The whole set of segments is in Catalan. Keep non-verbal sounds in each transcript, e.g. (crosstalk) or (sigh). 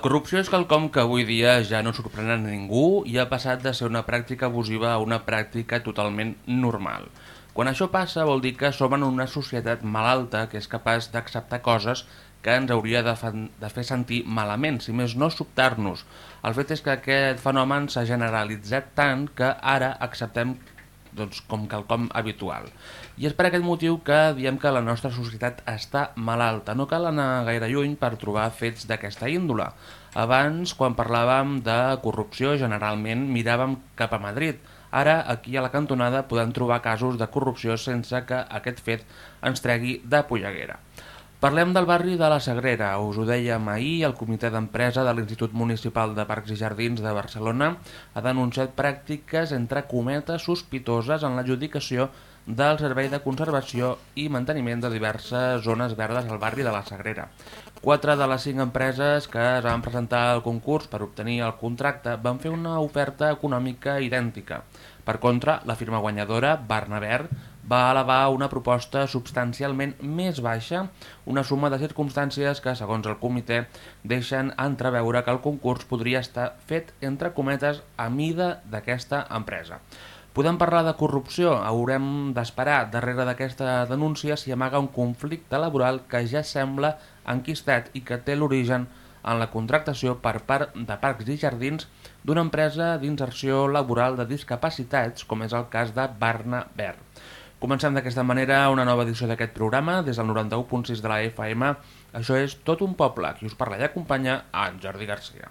Corrupció és quelcom que avui dia ja no sorprèn a ningú i ha passat de ser una pràctica abusiva a una pràctica totalment normal. Quan això passa vol dir que som en una societat malalta que és capaç d'acceptar coses que ens hauria de, de fer sentir malament, si més no sobtar-nos. El fet és que aquest fenomen s'ha generalitzat tant que ara acceptem doncs, com quelcom habitual. I és per aquest motiu que diem que la nostra societat està malalta. No cal anar gaire lluny per trobar fets d'aquesta índola. Abans, quan parlàvem de corrupció, generalment miràvem cap a Madrid. Ara, aquí a la cantonada, podem trobar casos de corrupció sense que aquest fet ens tregui de polleguera. Parlem del barri de la Sagrera. Us ho dèiem ahir, el comitè d'empresa de l'Institut Municipal de Parcs i Jardins de Barcelona ha denunciat pràctiques entre cometes sospitoses en l'adjudicació del Servei de Conservació i Manteniment de diverses zones verdes al barri de la Sagrera. Quatre de les cinc empreses que es van presentar al concurs per obtenir el contracte van fer una oferta econòmica idèntica. Per contra, la firma guanyadora, Barnabert, va elevar una proposta substancialment més baixa, una suma de circumstàncies que, segons el comitè, deixen entreveure que el concurs podria estar fet, entre cometes, a mida d'aquesta empresa. Podem parlar de corrupció, haurem d'esperar darrere d'aquesta denúncia si amaga un conflicte laboral que ja sembla enquistat i que té l'origen en la contractació per part de Parcs i Jardins d'una empresa d'inserció laboral de discapacitats, com és el cas de Barna Verd. Comencem d'aquesta manera una nova edició d'aquest programa des del 91.6 de la FM. Això és Tot un poble, qui us parla i acompanya en Jordi Garcia.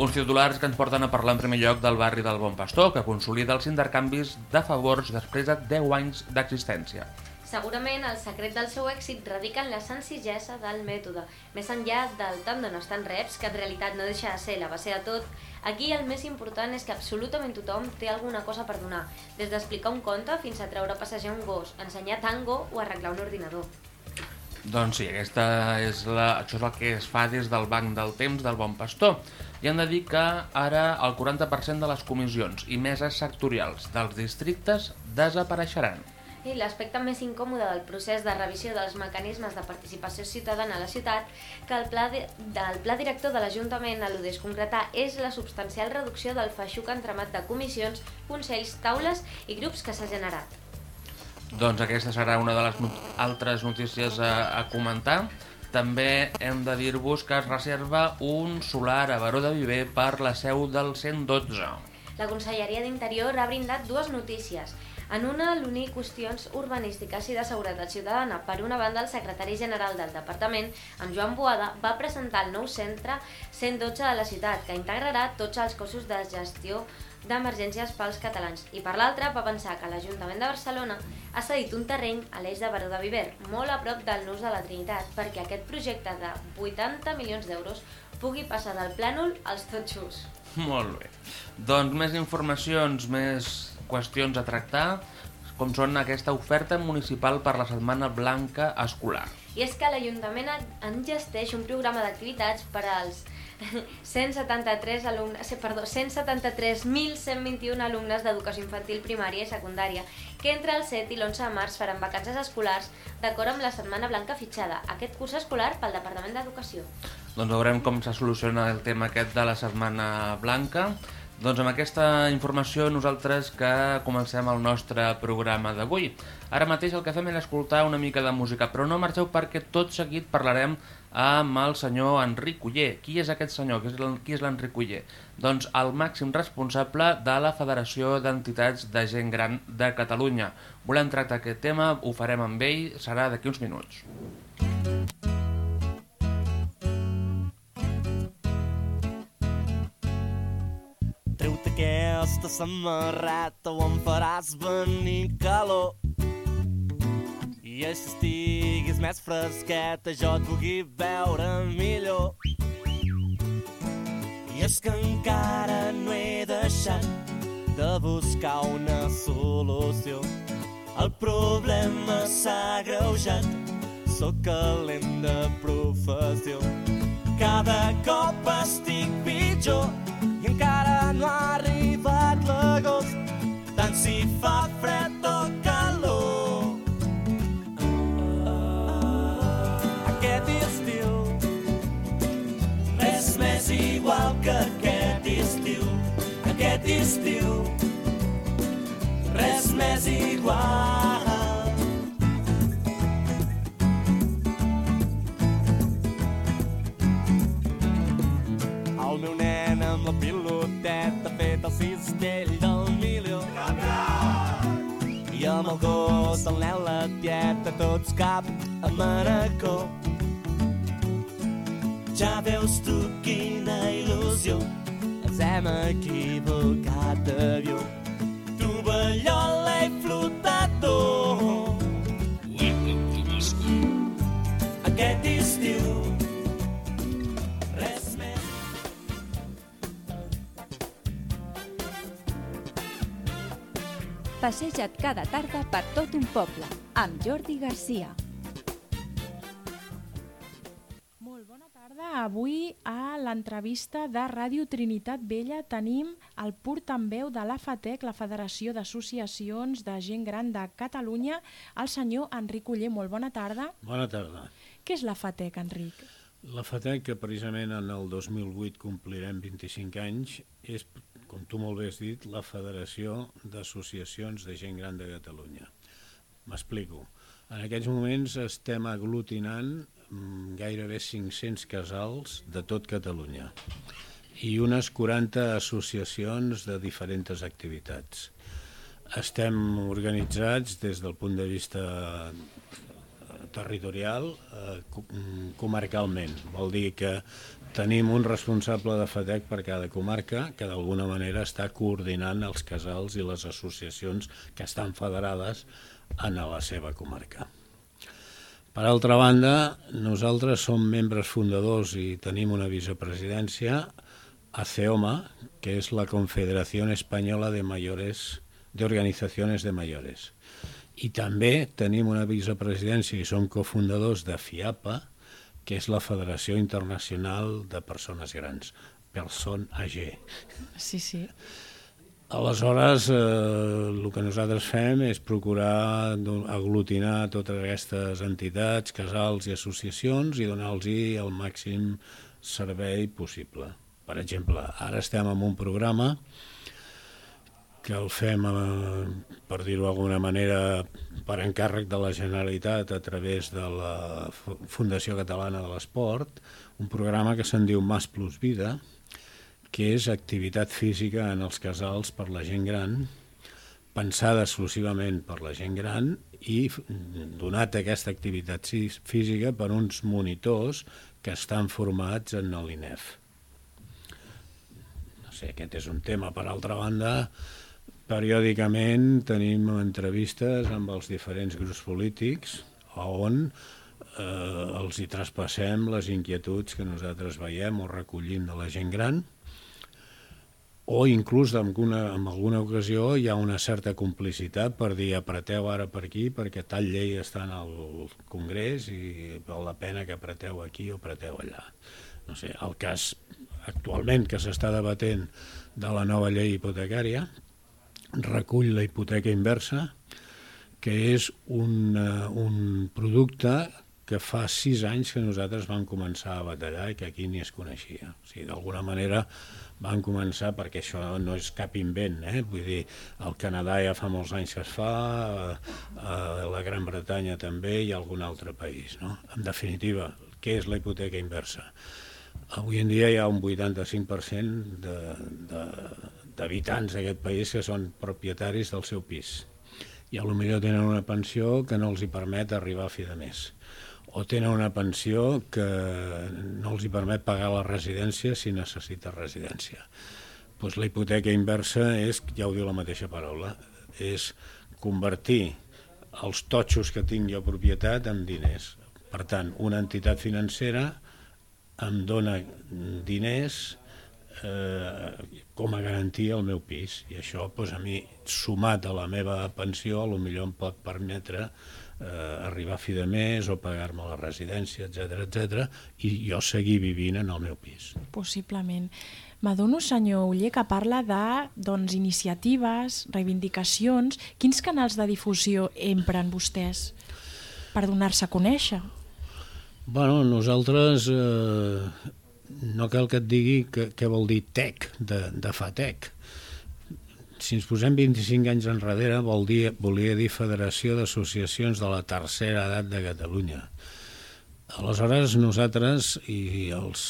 Uns titulars que ens porten a parlar en primer lloc del barri del Bon Pastor, que consolida els intercanvis de favors després de 10 anys d'existència. Segurament el secret del seu èxit radica en la senzillesa del mètode. Més enllà del tant dones tant reps, que en realitat no deixa de ser la base de tot, aquí el més important és que absolutament tothom té alguna cosa per donar, des d'explicar un conte fins a treure a passejar un gos, ensenyar tango o arreglar un ordinador. Doncs sí, aquesta és la, això és el que es fa des del Banc del Temps del Bon Pastor. I han de dir que ara el 40% de les comissions i meses sectorials dels districtes desapareixeran. I l'aspecte més incòmode del procés de revisió dels mecanismes de participació ciutadana a la ciutat que el pla, de, del pla director de l'Ajuntament al·ludeix concretar és la substancial reducció del feixuc entramat de comissions, consells, taules i grups que s'ha generat. Doncs aquesta serà una de les not altres notícies a, a comentar. També hem de dir-vos que es reserva un solar a Baró de Viver per la seu del 112. La Conselleria d'Interior ha brindat dues notícies. En una, l'unir qüestions urbanístiques i de seguretat ciutadana. Per una banda, el secretari general del departament, en Joan Boada, va presentar el nou centre 112 de la ciutat, que integrarà tots els cossos de gestió d'emergències pels catalans. I per l'altra, va pensar que l'Ajuntament de Barcelona ha cedit un terreny a l'eix de Baró de Viver, molt a prop del nus de la Trinitat, perquè aquest projecte de 80 milions d'euros pugui passar del plànol als totxos. Molt bé. Doncs més informacions, més qüestions a tractar, com són aquesta oferta municipal per la Setmana Blanca Escolar. I és que l'Ajuntament engesteix un programa d'activitats per als 173 alumnes, perdó, 173.121 alumnes d'educació infantil primària i secundària que entre el 7 i l'11 de març faran vacances escolars d'acord amb la Setmana Blanca fitxada, aquest curs escolar pel Departament d'Educació. Doncs veurem com se soluciona el tema aquest de la Setmana Blanca. Doncs amb aquesta informació nosaltres que comencem el nostre programa d'avui. Ara mateix el que fem és escoltar una mica de música, però no marxeu perquè tot seguit parlarem amb el senyor Enric Uller. Qui és aquest senyor? Qui és l'Enric Uller? Doncs el màxim responsable de la Federació d'Entitats de Gent Gran de Catalunya. Volem tractar aquest tema, ho farem amb ell, serà d'aquí uns minuts. aquesta samarreta o em faràs venir calor. I així estiguis més fresqueta, jo et pugui veure millor. I és que encara no he deixat de buscar una solució. El problema s'ha greujat, sóc calent de professió. Cada cop estic pitjor i encara no ha arribat l'agost, tant si fa fred estiu res més igual. El meu nen amb la piloteta fet el cistell del milió. I amb el gos, el nen, la tieta, tots cap a Manacor. Ja veus tu quina il·lusió, ens hem equivocat d'avió. Tovallola i flotador. Aquest estiu res més Passeja't cada tarda per tot un poble, amb Jordi Garcia. Avui a l'entrevista de Ràdio Trinitat Vella tenim el portaveu de la FATEC, la Federació d'Associacions de Gent Gran de Catalunya, el senyor Enric Uller. Molt bona tarda. Bona tarda. Què és la FATEC, Enric? La FATEC, que precisament en el 2008 complirem 25 anys, és, com tu molt bé has dit, la Federació d'Associacions de Gent Gran de Catalunya. M'explico. En aquests moments estem aglutinant gairebé 500 casals de tot Catalunya i unes 40 associacions de diferents activitats. Estem organitzats des del punt de vista territorial eh, mm, comarcalment. Vol dir que tenim un responsable de FATEC per cada comarca que d'alguna manera està coordinant els casals i les associacions que estan federades en la seva comarca. Per altra banda, nosaltres som membres fundadors i tenim una vicepresidència a CEOMA, que és la Confederació Espanyola de Mayores de de Mayores. I també tenim una vicepresidència i som cofundadors de FIAPA, que és la Federació Internacional de Persones Grans, Person AG. Sí, sí. Aleshores, eh, el que nosaltres fem és procurar aglutinar totes aquestes entitats, casals i associacions i donar-los el màxim servei possible. Per exemple, ara estem en un programa que el fem, eh, per dir-ho d'alguna manera, per encàrrec de la Generalitat a través de la Fu- Fundació Catalana de l'Esport, un programa que se'n diu Mas Plus Vida, que és activitat física en els casals per la gent gran, pensada exclusivament per la gent gran i donat aquesta activitat física per uns monitors que estan formats en l'INEF. No sé, aquest és un tema. Per altra banda, periòdicament tenim entrevistes amb els diferents grups polítics on eh, els hi traspassem les inquietuds que nosaltres veiem o recollim de la gent gran o inclús en alguna, en alguna ocasió hi ha una certa complicitat per dir apreteu ara per aquí perquè tal llei està en el Congrés i val la pena que apreteu aquí o apreteu allà. No sé, el cas actualment que s'està debatent de la nova llei hipotecària recull la hipoteca inversa que és un, eh, un producte que fa sis anys que nosaltres vam començar a batallar i que aquí ni es coneixia. O sigui, d'alguna manera van començar, perquè això no és cap invent, eh? vull dir, al Canadà ja fa molts anys que es fa, a, a la Gran Bretanya també i algun altre país. No? En definitiva, què és la hipoteca inversa? Avui en dia hi ha un 85% de- de- d'habitants d'aquest país que són propietaris del seu pis i a lo tenen una pensió que no els hi permet arribar a fi de mes o tenen una pensió que no els hi permet pagar la residència si necessita residència. Doncs la hipoteca inversa és, ja ho diu la mateixa paraula, és convertir els totxos que tinc jo propietat en diners. Per tant, una entitat financera em dona diners eh, com a garantia al meu pis i això doncs, a mi sumat a la meva pensió a lo millor em pot permetre eh, arribar a fi de mes o pagar-me la residència, etc etc i jo seguir vivint en el meu pis. Possiblement. M'adono, senyor Uller, que parla de doncs, iniciatives, reivindicacions. Quins canals de difusió empren vostès per donar-se a conèixer? Bueno, nosaltres eh, no cal que et digui què vol dir TEC, de, de FATEC. Si ens posem 25 anys enrere, vol dir, volia dir Federació d'Associacions de la Tercera Edat de Catalunya. Aleshores, nosaltres i els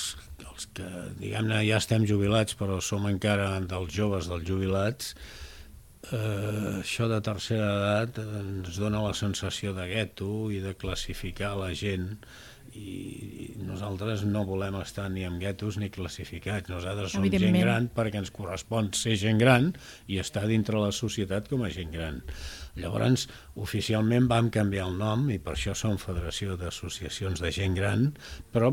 els que, diguem-ne, ja estem jubilats, però som encara dels joves dels jubilats, eh, això de tercera edat ens dona la sensació de gueto i de classificar la gent i nosaltres no volem estar ni en guetos ni classificats. Nosaltres som gent gran perquè ens correspon ser gent gran i estar dintre la societat com a gent gran. Llavors, oficialment vam canviar el nom i per això som Federació d'Associacions de Gent Gran, però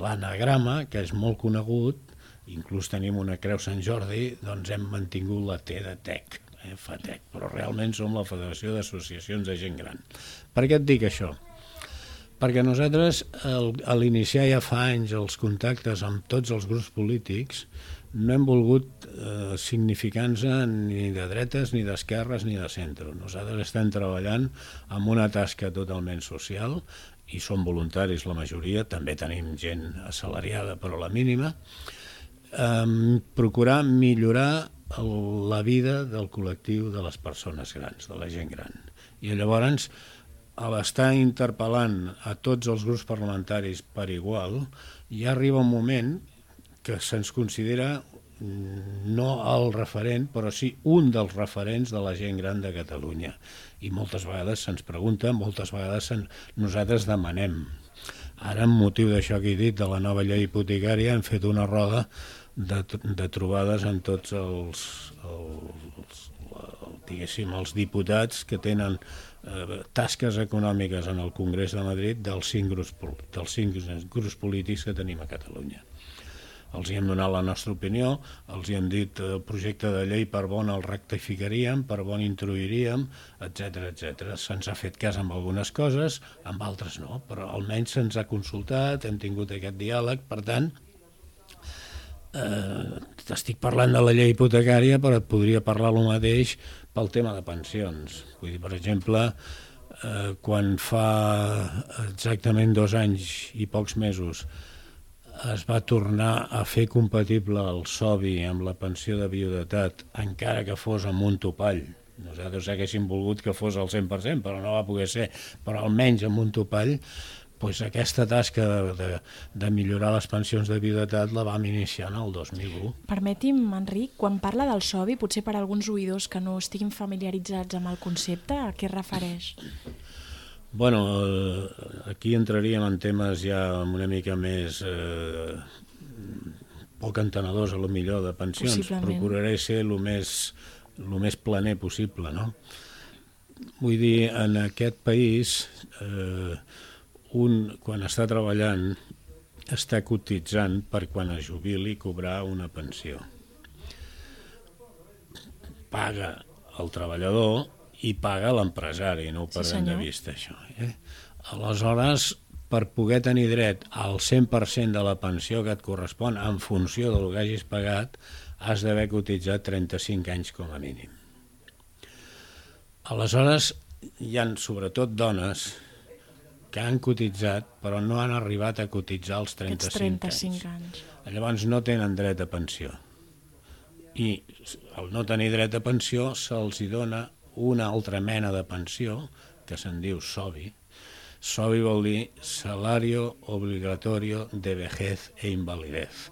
l'anagrama, que és molt conegut, inclús tenim una Creu Sant Jordi, doncs hem mantingut la T de TEC, eh, FATEC, però realment som la Federació d'Associacions de Gent Gran. Per què et dic això? Perquè nosaltres, el, a l'iniciar ja fa anys els contactes amb tots els grups polítics, no hem volgut eh, significants ni de dretes, ni d'esquerres, ni de centre. Nosaltres estem treballant amb una tasca totalment social i som voluntaris la majoria, també tenim gent assalariada però la mínima, eh, procurar millorar el, la vida del col·lectiu de les persones grans, de la gent gran. I llavors a l'estar interpel·lant a tots els grups parlamentaris per igual, ja arriba un moment que se'ns considera mm, no el referent, però sí un dels referents de la gent gran de Catalunya. I moltes vegades se'ns pregunta, moltes vegades sen, nosaltres demanem. Ara, amb motiu d'això que he dit, de la nova llei hipotecària, hem fet una roda de, de trobades en tots els, els, els, diguéssim, els diputats que tenen eh, tasques econòmiques en el Congrés de Madrid dels cinc, grups, dels cinc grups polítics que tenim a Catalunya. Els hi hem donat la nostra opinió, els hi hem dit el projecte de llei per bon el rectificaríem, per bon introduiríem, etc etc. Se'ns ha fet cas amb algunes coses, amb altres no, però almenys se'ns ha consultat, hem tingut aquest diàleg, per tant, eh, t'estic parlant de la llei hipotecària, però et podria parlar el mateix pel tema de pensions. Vull dir, per exemple, eh, quan fa exactament dos anys i pocs mesos es va tornar a fer compatible el SOBI amb la pensió de viudetat, encara que fos amb un topall. Nosaltres haguéssim volgut que fos al 100%, però no va poder ser, però almenys amb un topall, pues aquesta tasca de, de, de millorar les pensions de viudetat la vam iniciar en el 2001. Permeti'm, Enric, quan parla del SOBI, potser per a alguns oïdors que no estiguin familiaritzats amb el concepte, a què es refereix? Bueno, eh, aquí entraríem en temes ja una mica més eh, poc entenedors, a lo millor, de pensions. Procuraré ser el més, lo més planer possible, no? Vull dir, en aquest país... Eh, un, quan està treballant, està cotitzant per quan es jubili cobrar una pensió. Paga el treballador i paga l'empresari, no ho perdem sí, de vista, això. Eh? Aleshores, per poder tenir dret al 100% de la pensió que et correspon en funció del que hagis pagat, has d'haver cotitzat 35 anys com a mínim. Aleshores, hi han sobretot dones que han cotitzat però no han arribat a cotitzar els 35, 35 anys. anys. Llavors no tenen dret a pensió. I al no tenir dret a pensió se'ls dona una altra mena de pensió que se'n diu SOBI. SOBI vol dir Salario Obligatorio de Vejez e Invalidez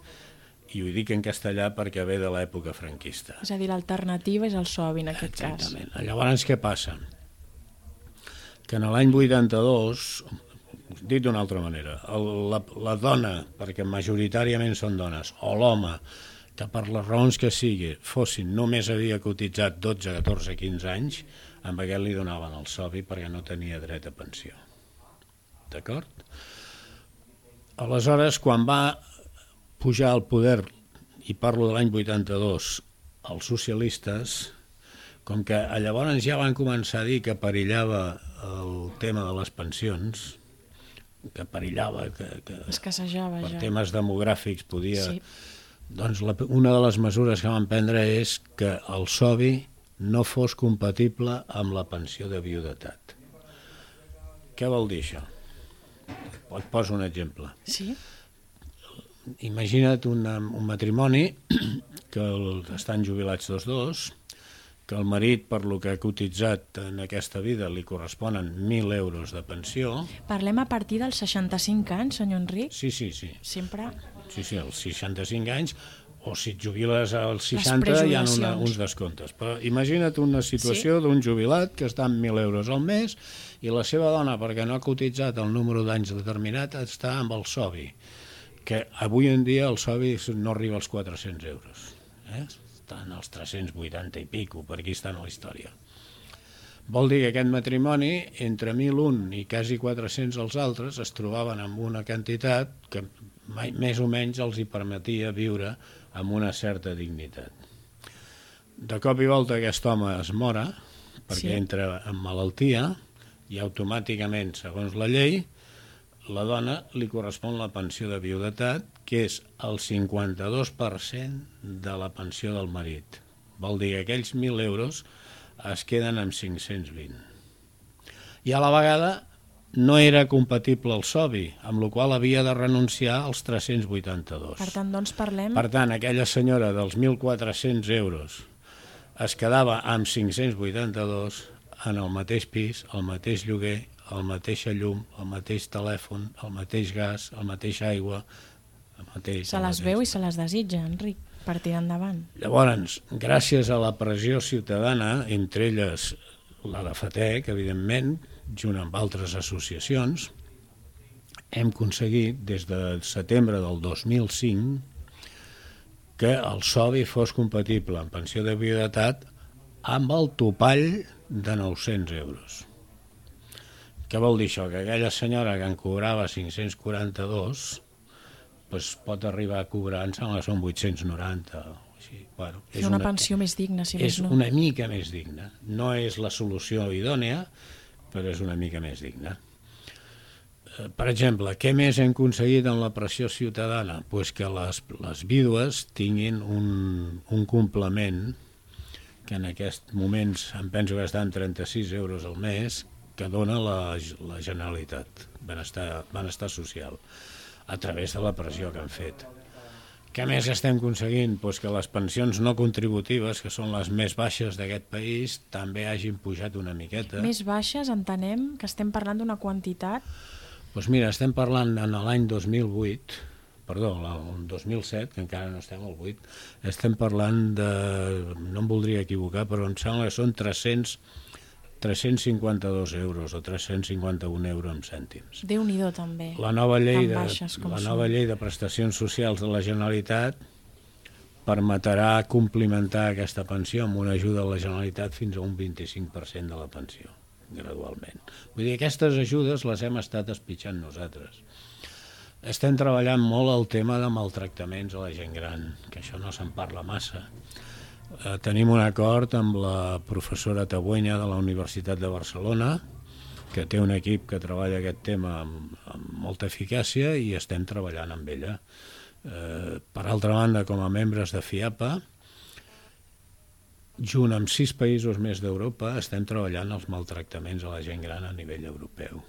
i ho dic en castellà perquè ve de l'època franquista. És a dir, l'alternativa és el SOBI en aquest Exactament. cas. Llavors, què passa? Que en l'any 82, dit d'una altra manera, el, la, la dona, perquè majoritàriament són dones, o l'home que per les raons que sigui fossin, només havia cotitzat 12, 14, 15 anys, amb aquest li donaven el sobi perquè no tenia dret a pensió. D'acord? Aleshores, quan va pujar al poder, i parlo de l'any 82, els socialistes, com que llavors ja van començar a dir que perillava el tema de les pensions, que perillava, que, que Escassejava per ja. temes demogràfics podia... Sí. Doncs la, una de les mesures que van prendre és que el SOBI no fos compatible amb la pensió de viudetat. Què vol dir això? Et poso un exemple. Sí? Imagina't una, un matrimoni (clears throat) que el, estan jubilats tots dos, que el marit, per lo que ha cotitzat en aquesta vida, li corresponen 1.000 euros de pensió. Parlem a partir dels 65 anys, senyor Enric? Sí, sí, sí. Sempre... Sí, sí, als 65 anys, o si et jubiles als 60 hi ha una, uns descomptes. Però imagina't una situació sí? d'un jubilat que està amb 1.000 euros al mes i la seva dona, perquè no ha cotitzat el número d'anys determinat, està amb el SOBI, que avui en dia el SOBI no arriba als 400 euros. Eh? Estan als 380 i pico, per aquí està en la història. Vol dir que aquest matrimoni, entre 1.001 i quasi 400 els altres, es trobaven amb una quantitat que mai, més o menys els hi permetia viure amb una certa dignitat. De cop i volta aquest home es mora, perquè sí. entra en malaltia, i automàticament, segons la llei, la dona li correspon la pensió de viudetat, que és el 52% de la pensió del marit. Vol dir que aquells 1.000 euros es queden amb 520. I a la vegada no era compatible el SOBI, amb la qual havia de renunciar als 382. Per tant, doncs parlem... Per tant, aquella senyora dels 1.400 euros es quedava amb 582 en el mateix pis, el mateix lloguer, el mateixa llum, el mateix telèfon, el mateix gas, el mateix aigua, el mateix... Se les veu i se les desitja, Enric, per tirar endavant. Llavors, gràcies a la pressió ciutadana, entre elles la de FATEC, evidentment, junt amb altres associacions, hem aconseguit des de setembre del 2005 que el SOBI fos compatible en pensió de viudetat amb el topall de 900 euros. Què vol dir això? Que aquella senyora que en cobrava 542 doncs pot arribar a cobrar, em sembla que són 890 o així. Bueno, És una pensió més digna, si és més no. una mica més digna. No és la solució idònea, però és una mica més digna. Eh, Per exemple, què més hem aconseguit en la pressió ciutadana? Pues que les, les vídues tinguin un, un complement que en aquests moments em penso que estan 36 euros al mes que dona la, la Generalitat, benestar, benestar social, a través de la pressió que han fet. Què més estem aconseguint? Pues que les pensions no contributives, que són les més baixes d'aquest país, també hagin pujat una miqueta. Més baixes, entenem que estem parlant d'una quantitat... Doncs mira, estem parlant en l'any 2008, perdó, el 2007, que encara no estem al 8, estem parlant de, no em voldria equivocar, però em sembla que són 300, 352 euros o 351 euros amb cèntims. Déu-n'hi-do, també. La nova llei de, la nova llei de prestacions socials de la Generalitat permetrà complementar aquesta pensió amb una ajuda a la Generalitat fins a un 25% de la pensió, gradualment. Vull dir, aquestes ajudes les hem estat espitxant nosaltres. Estem treballant molt el tema de maltractaments a la gent gran, que això no se'n parla massa. Eh, tenim un acord amb la professora Tabuenya de la Universitat de Barcelona, que té un equip que treballa aquest tema amb, amb molta eficàcia i estem treballant amb ella. Eh, per altra banda, com a membres de FIAPA, junt amb sis països més d'Europa, estem treballant els maltractaments a la gent gran a nivell europeu.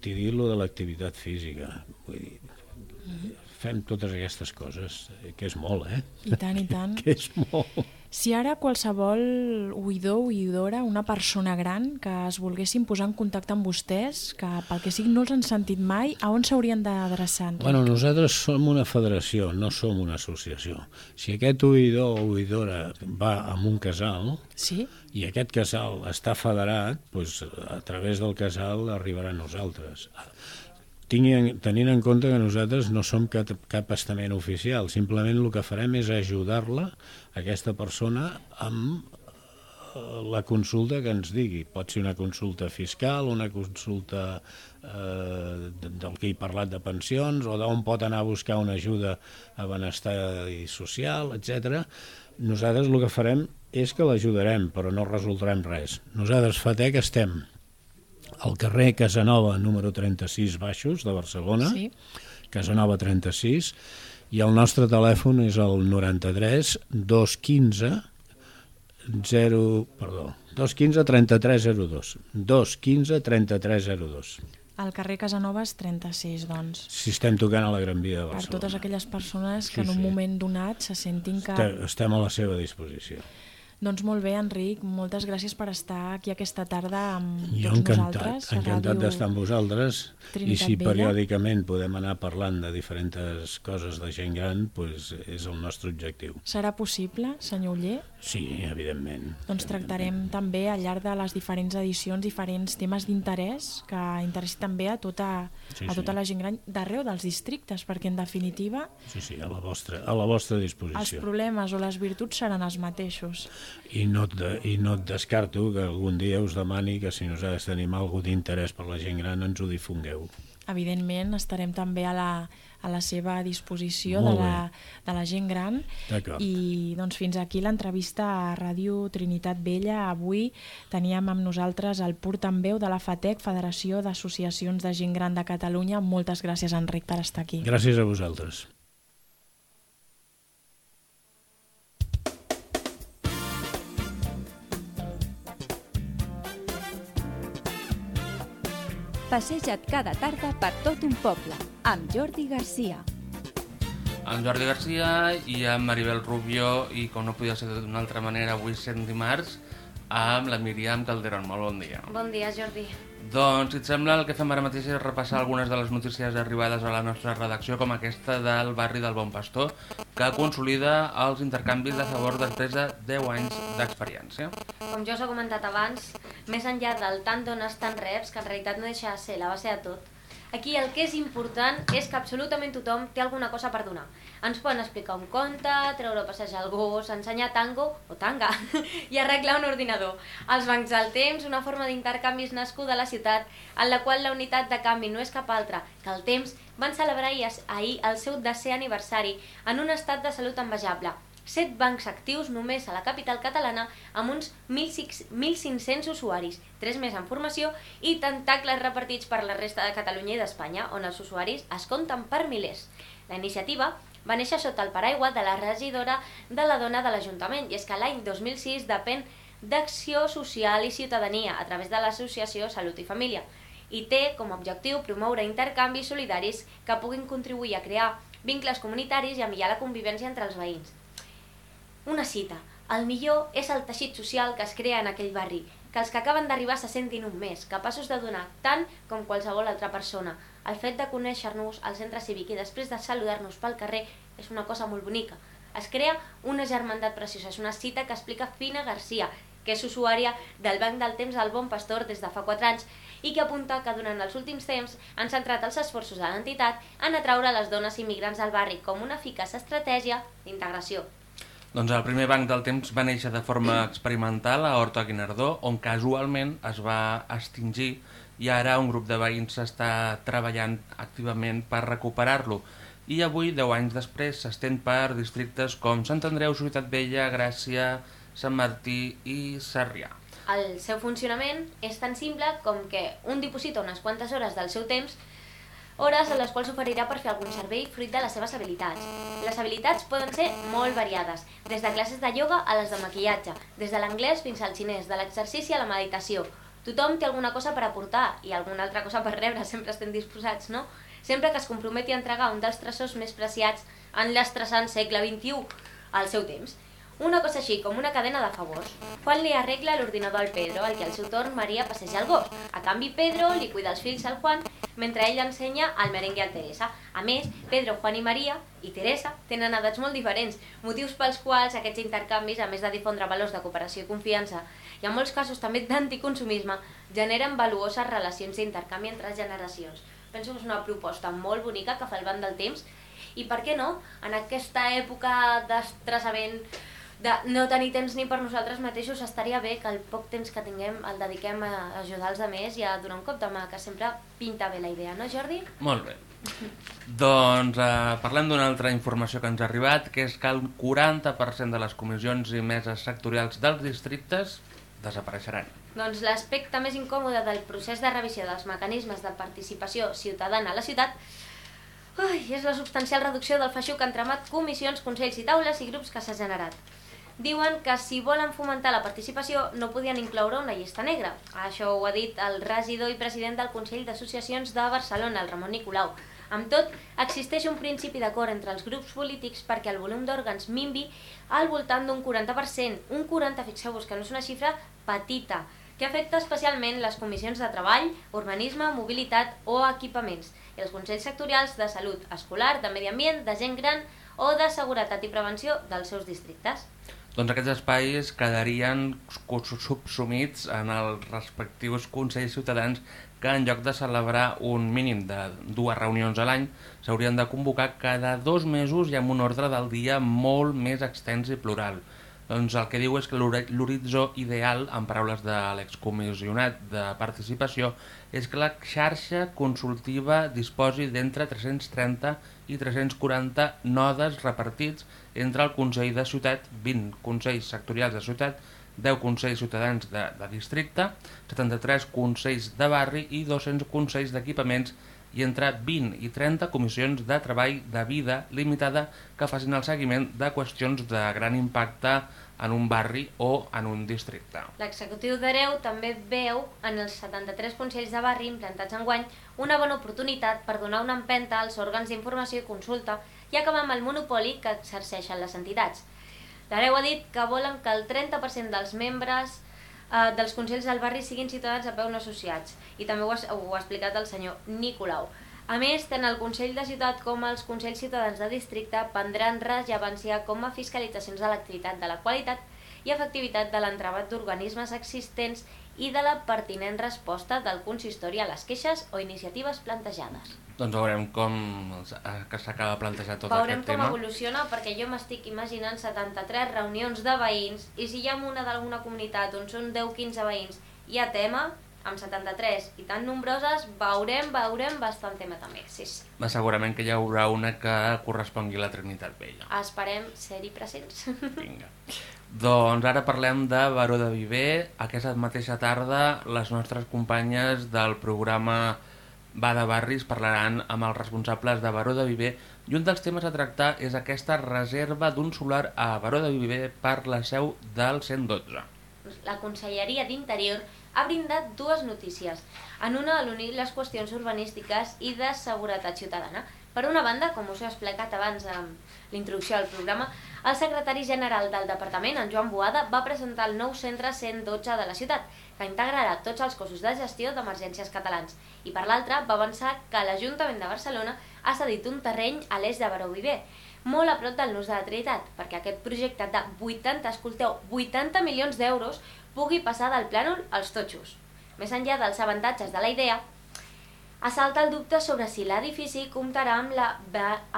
T'he dit lo de l'activitat física. Vull dir, fem totes aquestes coses, eh, que és molt, eh? I tant, i (laughs) tant. Que és molt. Si ara qualsevol oïdor o oïdora, una persona gran que es volguessin posar en contacte amb vostès, que pel que sigui no els han sentit mai, a on s'haurien d'adreçar? Bueno, nosaltres som una federació, no som una associació. Si aquest oïdor o oïdora va a un casal Sí? i aquest casal està federat, doncs, a través del casal arribarà a nosaltres. Tinguin, tenint en compte que nosaltres no som cap, cap estament oficial, simplement el que farem és ajudar-la, aquesta persona, amb eh, la consulta que ens digui. Pot ser una consulta fiscal, una consulta eh, del que he parlat de pensions, o d'on pot anar a buscar una ajuda a benestar i social, etc. Nosaltres el que farem és que l'ajudarem, però no resoldrem res. Nosaltres, FATEC, estem al carrer Casanova, número 36 Baixos, de Barcelona, Sí. Casanova 36, i el nostre telèfon és el 93 215 0, perdó, 215 3302. 215 3302. Al carrer Casanovas 36, doncs. Si estem tocant a la Gran Via de Per Barcelona. totes aquelles persones que Sí, en un sí. moment donat se sentin que... Este- Estem a la seva disposició. Doncs molt bé, Enric, moltes gràcies per estar aquí aquesta tarda amb Jo tots encantat, nosaltres. encantat Ràdio d'estar amb vosaltres i Trinitat si Vella. periòdicament podem anar parlant de diferents coses de gent gran, pues és el nostre objectiu. Serà possible, senyor Uller? Sí, evidentment. Doncs tractarem també al llarg de les diferents edicions diferents temes d'interès que interessi també a tota, Sí, a tota sí. la gent gran d'arreu dels districtes, perquè en definitiva Sí, sí, a la vostra, a la vostra els disposició. problemes o les virtuts seran els mateixos. I no, et I no et descarto que algun dia us demani que si nosaltres tenim algú d'interès per la gent gran ens ho difongueu. Evidentment, estarem també a la, a la seva disposició de la, de la gent gran. I doncs, fins aquí l'entrevista a Ràdio Trinitat Vella. Avui teníem amb nosaltres el portaveu de la FATEC, Federació d'Associacions de Gent Gran de Catalunya. Moltes gràcies, Enric, per estar aquí. Gràcies a vosaltres. Passeja't cada tarda per tot un poble, amb Jordi Garcia. En Jordi Garcia i en Maribel Rubio i com no podia ser d'una altra manera avui sent dimarts amb la Míriam Calderón. Molt bon dia. Bon dia, Jordi. Doncs, si et sembla, el que fem ara mateix és repassar algunes de les notícies arribades a la nostra redacció, com aquesta del barri del Bon Pastor, que consolida els intercanvis de favor després de 10 anys d'experiència. Com jo us he comentat abans, més enllà del tant dones, tant reps, que en realitat no deixa de ser la base de tot, aquí el que és important és que absolutament tothom té alguna cosa per donar. Ens poden explicar un conte, treure a passejar el gos, ensenyar tango o tanga (laughs) i arreglar un ordinador. Els bancs del temps, una forma d'intercanvis nascuda a la ciutat en la qual la unitat de canvi no és cap altra que el temps van celebrar ahir el seu desè aniversari en un estat de salut envejable. Set bancs actius només a la capital catalana amb uns 1.500 usuaris, tres més en formació i tentacles repartits per la resta de Catalunya i d'Espanya, on els usuaris es compten per milers. La iniciativa va néixer sota el paraigua de la regidora de la dona de l'Ajuntament i és que l'any 2006 depèn d'Acció Social i Ciutadania a través de l'associació Salut i Família i té com a objectiu promoure intercanvis solidaris que puguin contribuir a crear vincles comunitaris i a millorar la convivència entre els veïns. Una cita. El millor és el teixit social que es crea en aquell barri, que els que acaben d'arribar se sentin un més, capaços de donar tant com qualsevol altra persona. El fet de conèixer-nos al centre cívic i després de saludar-nos pel carrer és una cosa molt bonica. Es crea una germandat preciosa, és una cita que explica Fina Garcia, que és usuària del Banc del Temps del Bon Pastor des de fa 4 anys i que apunta que durant els últims temps han centrat els esforços de l'entitat en atraure les dones immigrants al barri com una eficaç estratègia d'integració. Doncs el primer banc del temps va néixer de forma experimental a Horta Guinardó, on casualment es va extingir i ara un grup de veïns està treballant activament per recuperar-lo. I avui, 10 anys després, s'estén per districtes com Sant Andreu, Ciutat Vella, Gràcia, Sant Martí i Sarrià. El seu funcionament és tan simple com que un diposita unes quantes hores del seu temps hores a les quals oferirà per fer algun servei fruit de les seves habilitats. Les habilitats poden ser molt variades, des de classes de ioga a les de maquillatge, des de l'anglès fins al xinès, de l'exercici a la meditació. Tothom té alguna cosa per aportar i alguna altra cosa per rebre, (laughs) sempre estem disposats, no? Sempre que es comprometi a entregar un dels tresors més preciats en l'estressant segle XXI, al seu temps. Una cosa així com una cadena de favors. Juan li arregla l'ordinador al Pedro, al que al seu torn Maria passeja el gos. A canvi, Pedro li cuida els fills al Juan, mentre ell ensenya el merengue al Teresa. A més, Pedro, Juan i Maria i Teresa tenen edats molt diferents, motius pels quals aquests intercanvis, a més de difondre valors de cooperació i confiança, i en molts casos també d'anticonsumisme, generen valuoses relacions d'intercanvi entre generacions. penso que és una proposta molt bonica que fa el banc del temps i per què no, en aquesta època d'estressament de no tenir temps ni per nosaltres mateixos estaria bé que el poc temps que tinguem el dediquem a ajudar els altres i a donar un cop de mà, que sempre pinta bé la idea, no Jordi? Molt bé. doncs eh, parlem d'una altra informació que ens ha arribat, que és que el 40% de les comissions i meses sectorials dels districtes desapareixeran. Doncs l'aspecte més incòmode del procés de revisió dels mecanismes de participació ciutadana a la ciutat Ui, és la substancial reducció del feixuc entramat comissions, consells i taules i grups que s'ha generat. Diuen que si volen fomentar la participació no podien incloure una llista negra. Això ho ha dit el regidor i president del Consell d'Associacions de Barcelona, el Ramon Nicolau. Amb tot, existeix un principi d'acord entre els grups polítics perquè el volum d'òrgans minvi al voltant d'un 40%. Un 40, fixeu-vos que no és una xifra petita, que afecta especialment les comissions de treball, urbanisme, mobilitat o equipaments, i els consells sectorials de salut escolar, de medi ambient, de gent gran o de seguretat i prevenció dels seus districtes. Doncs aquests espais quedarien subsumits en els respectius Consells Ciutadans que en lloc de celebrar un mínim de dues reunions a l'any s'haurien de convocar cada dos mesos i amb un ordre del dia molt més extens i plural. Doncs el que diu és que l'horitzó ideal, en paraules de l'excomissionat de participació, és que la xarxa consultiva disposi d'entre 330 i 340 nodes repartits entre el Consell de Ciutat, 20 Consells Sectorials de Ciutat, 10 Consells Ciutadans de, de Districte, 73 Consells de Barri i 200 Consells d'Equipaments i entre 20 i 30 comissions de treball de vida limitada que facin el seguiment de qüestions de gran impacte en un barri o en un districte. L'executiu d'Areu també veu en els 73 consells de barri implantats en guany una bona oportunitat per donar una empenta als òrgans d'informació i consulta i acabar amb el monopoli que exerceixen les entitats. L'Areu ha dit que volen que el 30% dels membres eh, dels consells del barri siguin ciutadans a peu no associats i també ho ha, ho ha explicat el senyor Nicolau. A més, tant el Consell de Ciutat com els Consells Ciutadans de Districte prendran rellevància com a fiscalitzacions de l'activitat de la qualitat i efectivitat de l'entrabat d'organismes existents i de la pertinent resposta del consistori a les queixes o iniciatives plantejades. Doncs veurem com que s'acaba plantejant tot veurem aquest tema. Veurem com evoluciona, perquè jo m'estic imaginant 73 reunions de veïns i si hi ha una d'alguna comunitat on són 10-15 veïns hi ha tema, amb 73 i tan nombroses, veurem, veurem bastant tema també, sí, sí. Va, segurament que hi haurà una que correspongui a la Trinitat Vella. Esperem ser-hi presents. Vinga. Doncs ara parlem de Baró de Viver. Aquesta mateixa tarda les nostres companyes del programa Va de Barris parlaran amb els responsables de Baró de Viver i un dels temes a tractar és aquesta reserva d'un solar a Baró de Viver per la seu del 112. La Conselleria d'Interior ha brindat dues notícies. En una, a l'unir les qüestions urbanístiques i de seguretat ciutadana. Per una banda, com us he explicat abans amb l'introducció al programa, el secretari general del departament, en Joan Boada, va presentar el nou centre 112 de la ciutat, que integrarà tots els cossos de gestió d'emergències catalans. I per l'altra, va avançar que l'Ajuntament de Barcelona ha cedit un terreny a l'est de Baró Viver, molt a prop del Nus de la Trinitat, perquè aquest projecte de 80, escolteu, 80 milions d'euros pugui passar del plànol als totxos. Més enllà dels avantatges de la idea, assalta el dubte sobre si l'edifici comptarà amb la,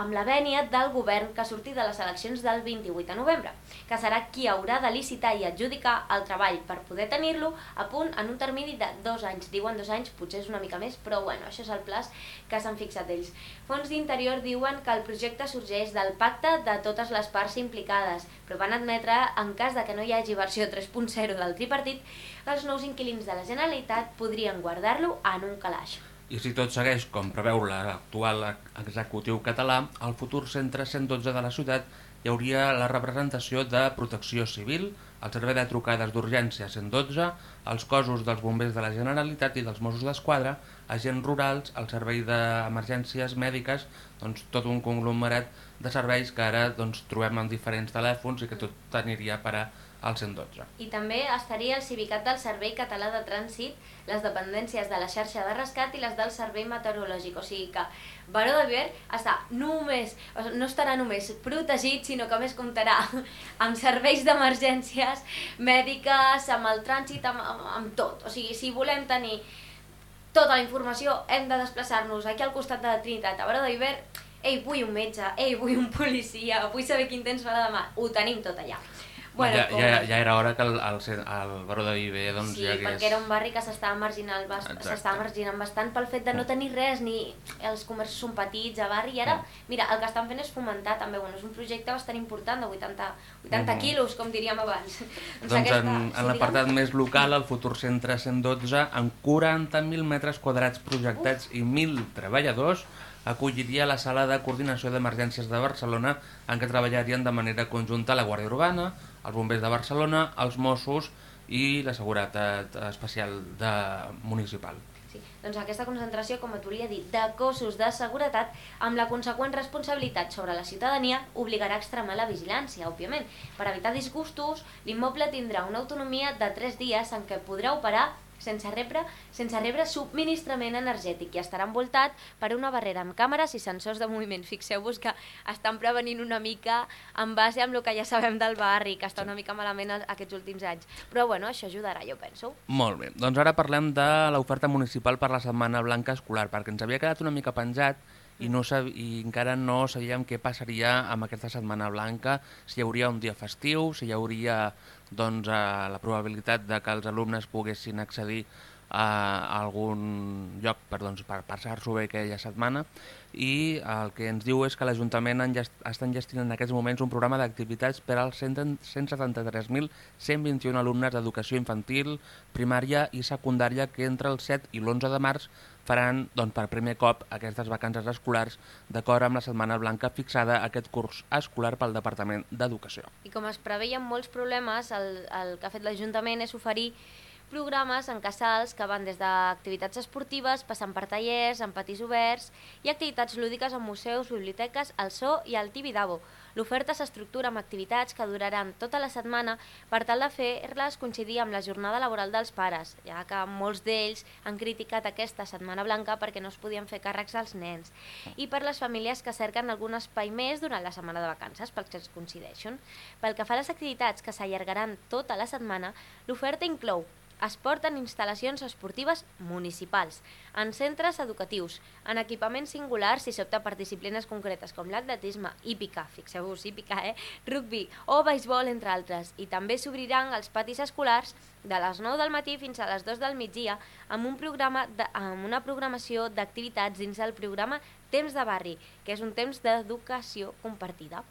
amb la vènia del govern que surti de les eleccions del 28 de novembre, que serà qui haurà de licitar i adjudicar el treball per poder tenir-lo a punt en un termini de dos anys. Diuen dos anys, potser és una mica més, però bueno, això és el plaç que s'han fixat ells. Fons d'Interior diuen que el projecte sorgeix del pacte de totes les parts implicades, però van admetre, en cas de que no hi hagi versió 3.0 del tripartit, els nous inquilins de la Generalitat podrien guardar-lo en un calaix. I si tot segueix com preveu l'actual executiu català, al futur centre 112 de la ciutat hi hauria la representació de protecció civil, el servei de trucades d'urgència 112, els cossos dels bombers de la Generalitat i dels Mossos d'Esquadra, agents rurals, el servei d'emergències mèdiques, doncs tot un conglomerat de serveis que ara doncs, trobem en diferents telèfons i que tot aniria a parar al 112. I també estaria el Civicat del Servei Català de Trànsit, les dependències de la xarxa de rescat i les del Servei Meteorològic. O sigui que Baró de Viver està només, no estarà només protegit, sinó que més comptarà (laughs) amb serveis d'emergències mèdiques, amb el trànsit, amb, amb, amb tot. O sigui, si volem tenir tota la informació, hem de desplaçar-nos aquí al costat de la Trinitat, a Baró d'Iber, ei, vull un metge, ei, vull un policia, vull saber quin temps farà demà, ho tenim tot allà. Bueno, ja, com- ja, ja era hora que el, el, el Baró de Viver doncs, Sí, ja hagués... perquè era un barri que s'estava marginant, s'estava marginant bastant pel fet de no tenir res, ni els comerços són petits a barri, i ara, mira, el que estan fent és fomentar també, bueno, és un projecte bastant important de 80, 80 Mhm. quilos, com diríem abans. Doncs en, en l'apartat digue'm. més local, el futur centre 112, amb 40.000 metres quadrats projectats i 1.000 treballadors, acolliria la sala de coordinació d'emergències de Barcelona, en què treballarien de manera conjunta la Guàrdia Urbana, els bombers de Barcelona, els Mossos i la Seguretat Especial de Municipal. Sí, doncs aquesta concentració, com et volia dir, de cossos de seguretat amb la conseqüent responsabilitat sobre la ciutadania obligarà a extremar la vigilància, òbviament. Per evitar disgustos, l'immoble tindrà una autonomia de 3 dies en què podrà operar sense rebre, sense rebre subministrament energètic i estarà envoltat per una barrera amb càmeres i sensors de moviment. Fixeu-vos que estan prevenint una mica en base amb el que ja sabem del barri, que està una mica malament aquests últims anys. Però bueno, això ajudarà, jo penso. Molt bé, doncs ara parlem de l'oferta municipal per la Setmana Blanca Escolar, perquè ens havia quedat una mica penjat i, no i encara no sabíem què passaria amb aquesta Setmana Blanca, si hi hauria un dia festiu, si hi hauria doncs, eh, la probabilitat de que els alumnes poguessin accedir a algun lloc per, doncs, per passar-s'ho bé aquella setmana. I el que ens diu és que l'Ajuntament en gest estan gestionant en aquests moments un programa d'activitats per als 173.121 alumnes d'educació infantil, primària i secundària que entre el 7 i l'11 de març faran doncs, per primer cop aquestes vacances escolars d'acord amb la Setmana Blanca fixada aquest curs escolar pel Departament d'Educació. I com es preveien molts problemes, el, el que ha fet l'Ajuntament és oferir programes en casals que van des d'activitats esportives, passant per tallers, en patis oberts i activitats lúdiques en museus, biblioteques, al Zoo i al Tibidabo. L'oferta s'estructura amb activitats que duraran tota la setmana per tal de fer-les coincidir amb la jornada laboral dels pares, ja que molts d'ells han criticat aquesta Setmana Blanca perquè no es podien fer càrrecs als nens, i per les famílies que cerquen algun espai més durant la setmana de vacances, pels que es coincideixen. Pel que fa a les activitats que s'allargaran tota la setmana, l'oferta inclou esport en instal·lacions esportives municipals, en centres educatius, en equipaments singulars si s'opta per disciplines concretes com l'atletisme, hípica, fixeu-vos, hípica, eh? rugby o beisbol, entre altres. I també s'obriran els patis escolars de les 9 del matí fins a les 2 del migdia amb, un programa de, amb una programació d'activitats dins del programa Temps de Barri, que és un temps d'educació compartida.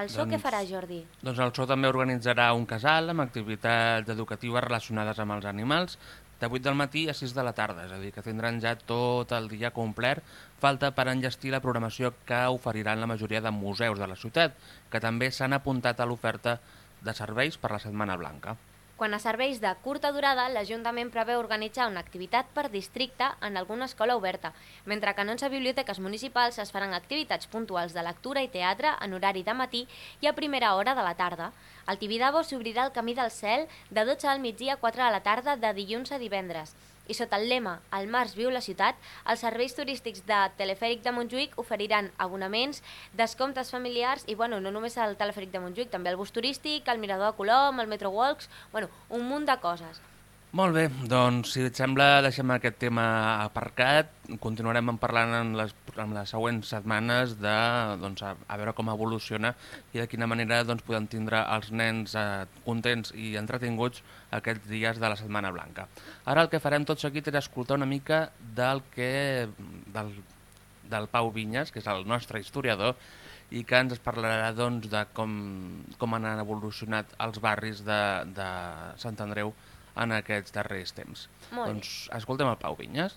El so què Doncs- farà, Jordi? Doncs el SO també organitzarà un casal amb activitats educatives relacionades amb els animals de 8 del matí a 6 de la tarda, és a dir, que tindran ja tot el dia complet. Falta per enllestir la programació que oferiran la majoria de museus de la ciutat, que també s'han apuntat a l'oferta de serveis per la Setmana Blanca. Quan a serveis de curta durada, l'Ajuntament preveu organitzar una activitat per districte en alguna escola oberta, mentre que en 11 biblioteques municipals es faran activitats puntuals de lectura i teatre en horari de matí i a primera hora de la tarda. Al Tibidabo s'obrirà el Camí del Cel de 12 al migdia a 4 de la tarda de dilluns a divendres. I sota el lema El Mars viu la ciutat, els serveis turístics de Telefèric de Montjuïc oferiran abonaments, descomptes familiars i, bueno, no només el Telefèric de Montjuïc, també el bus turístic, el Mirador de Colom, el Metro Walks, bueno, un munt de coses. Molt bé, doncs si et sembla deixem aquest tema aparcat, continuarem en parlant en les, en les següents setmanes de, doncs, a, a veure com evoluciona i de quina manera doncs, podem tindre els nens eh, contents i entretinguts aquests dies de la Setmana Blanca. Ara el que farem tot seguit és escoltar una mica del que del, del Pau Vinyes, que és el nostre historiador, i que ens parlarà doncs, de com, com han evolucionat els barris de, de Sant Andreu en aquests darrers temps. Molt bé. doncs escoltem el Pau Vinyes.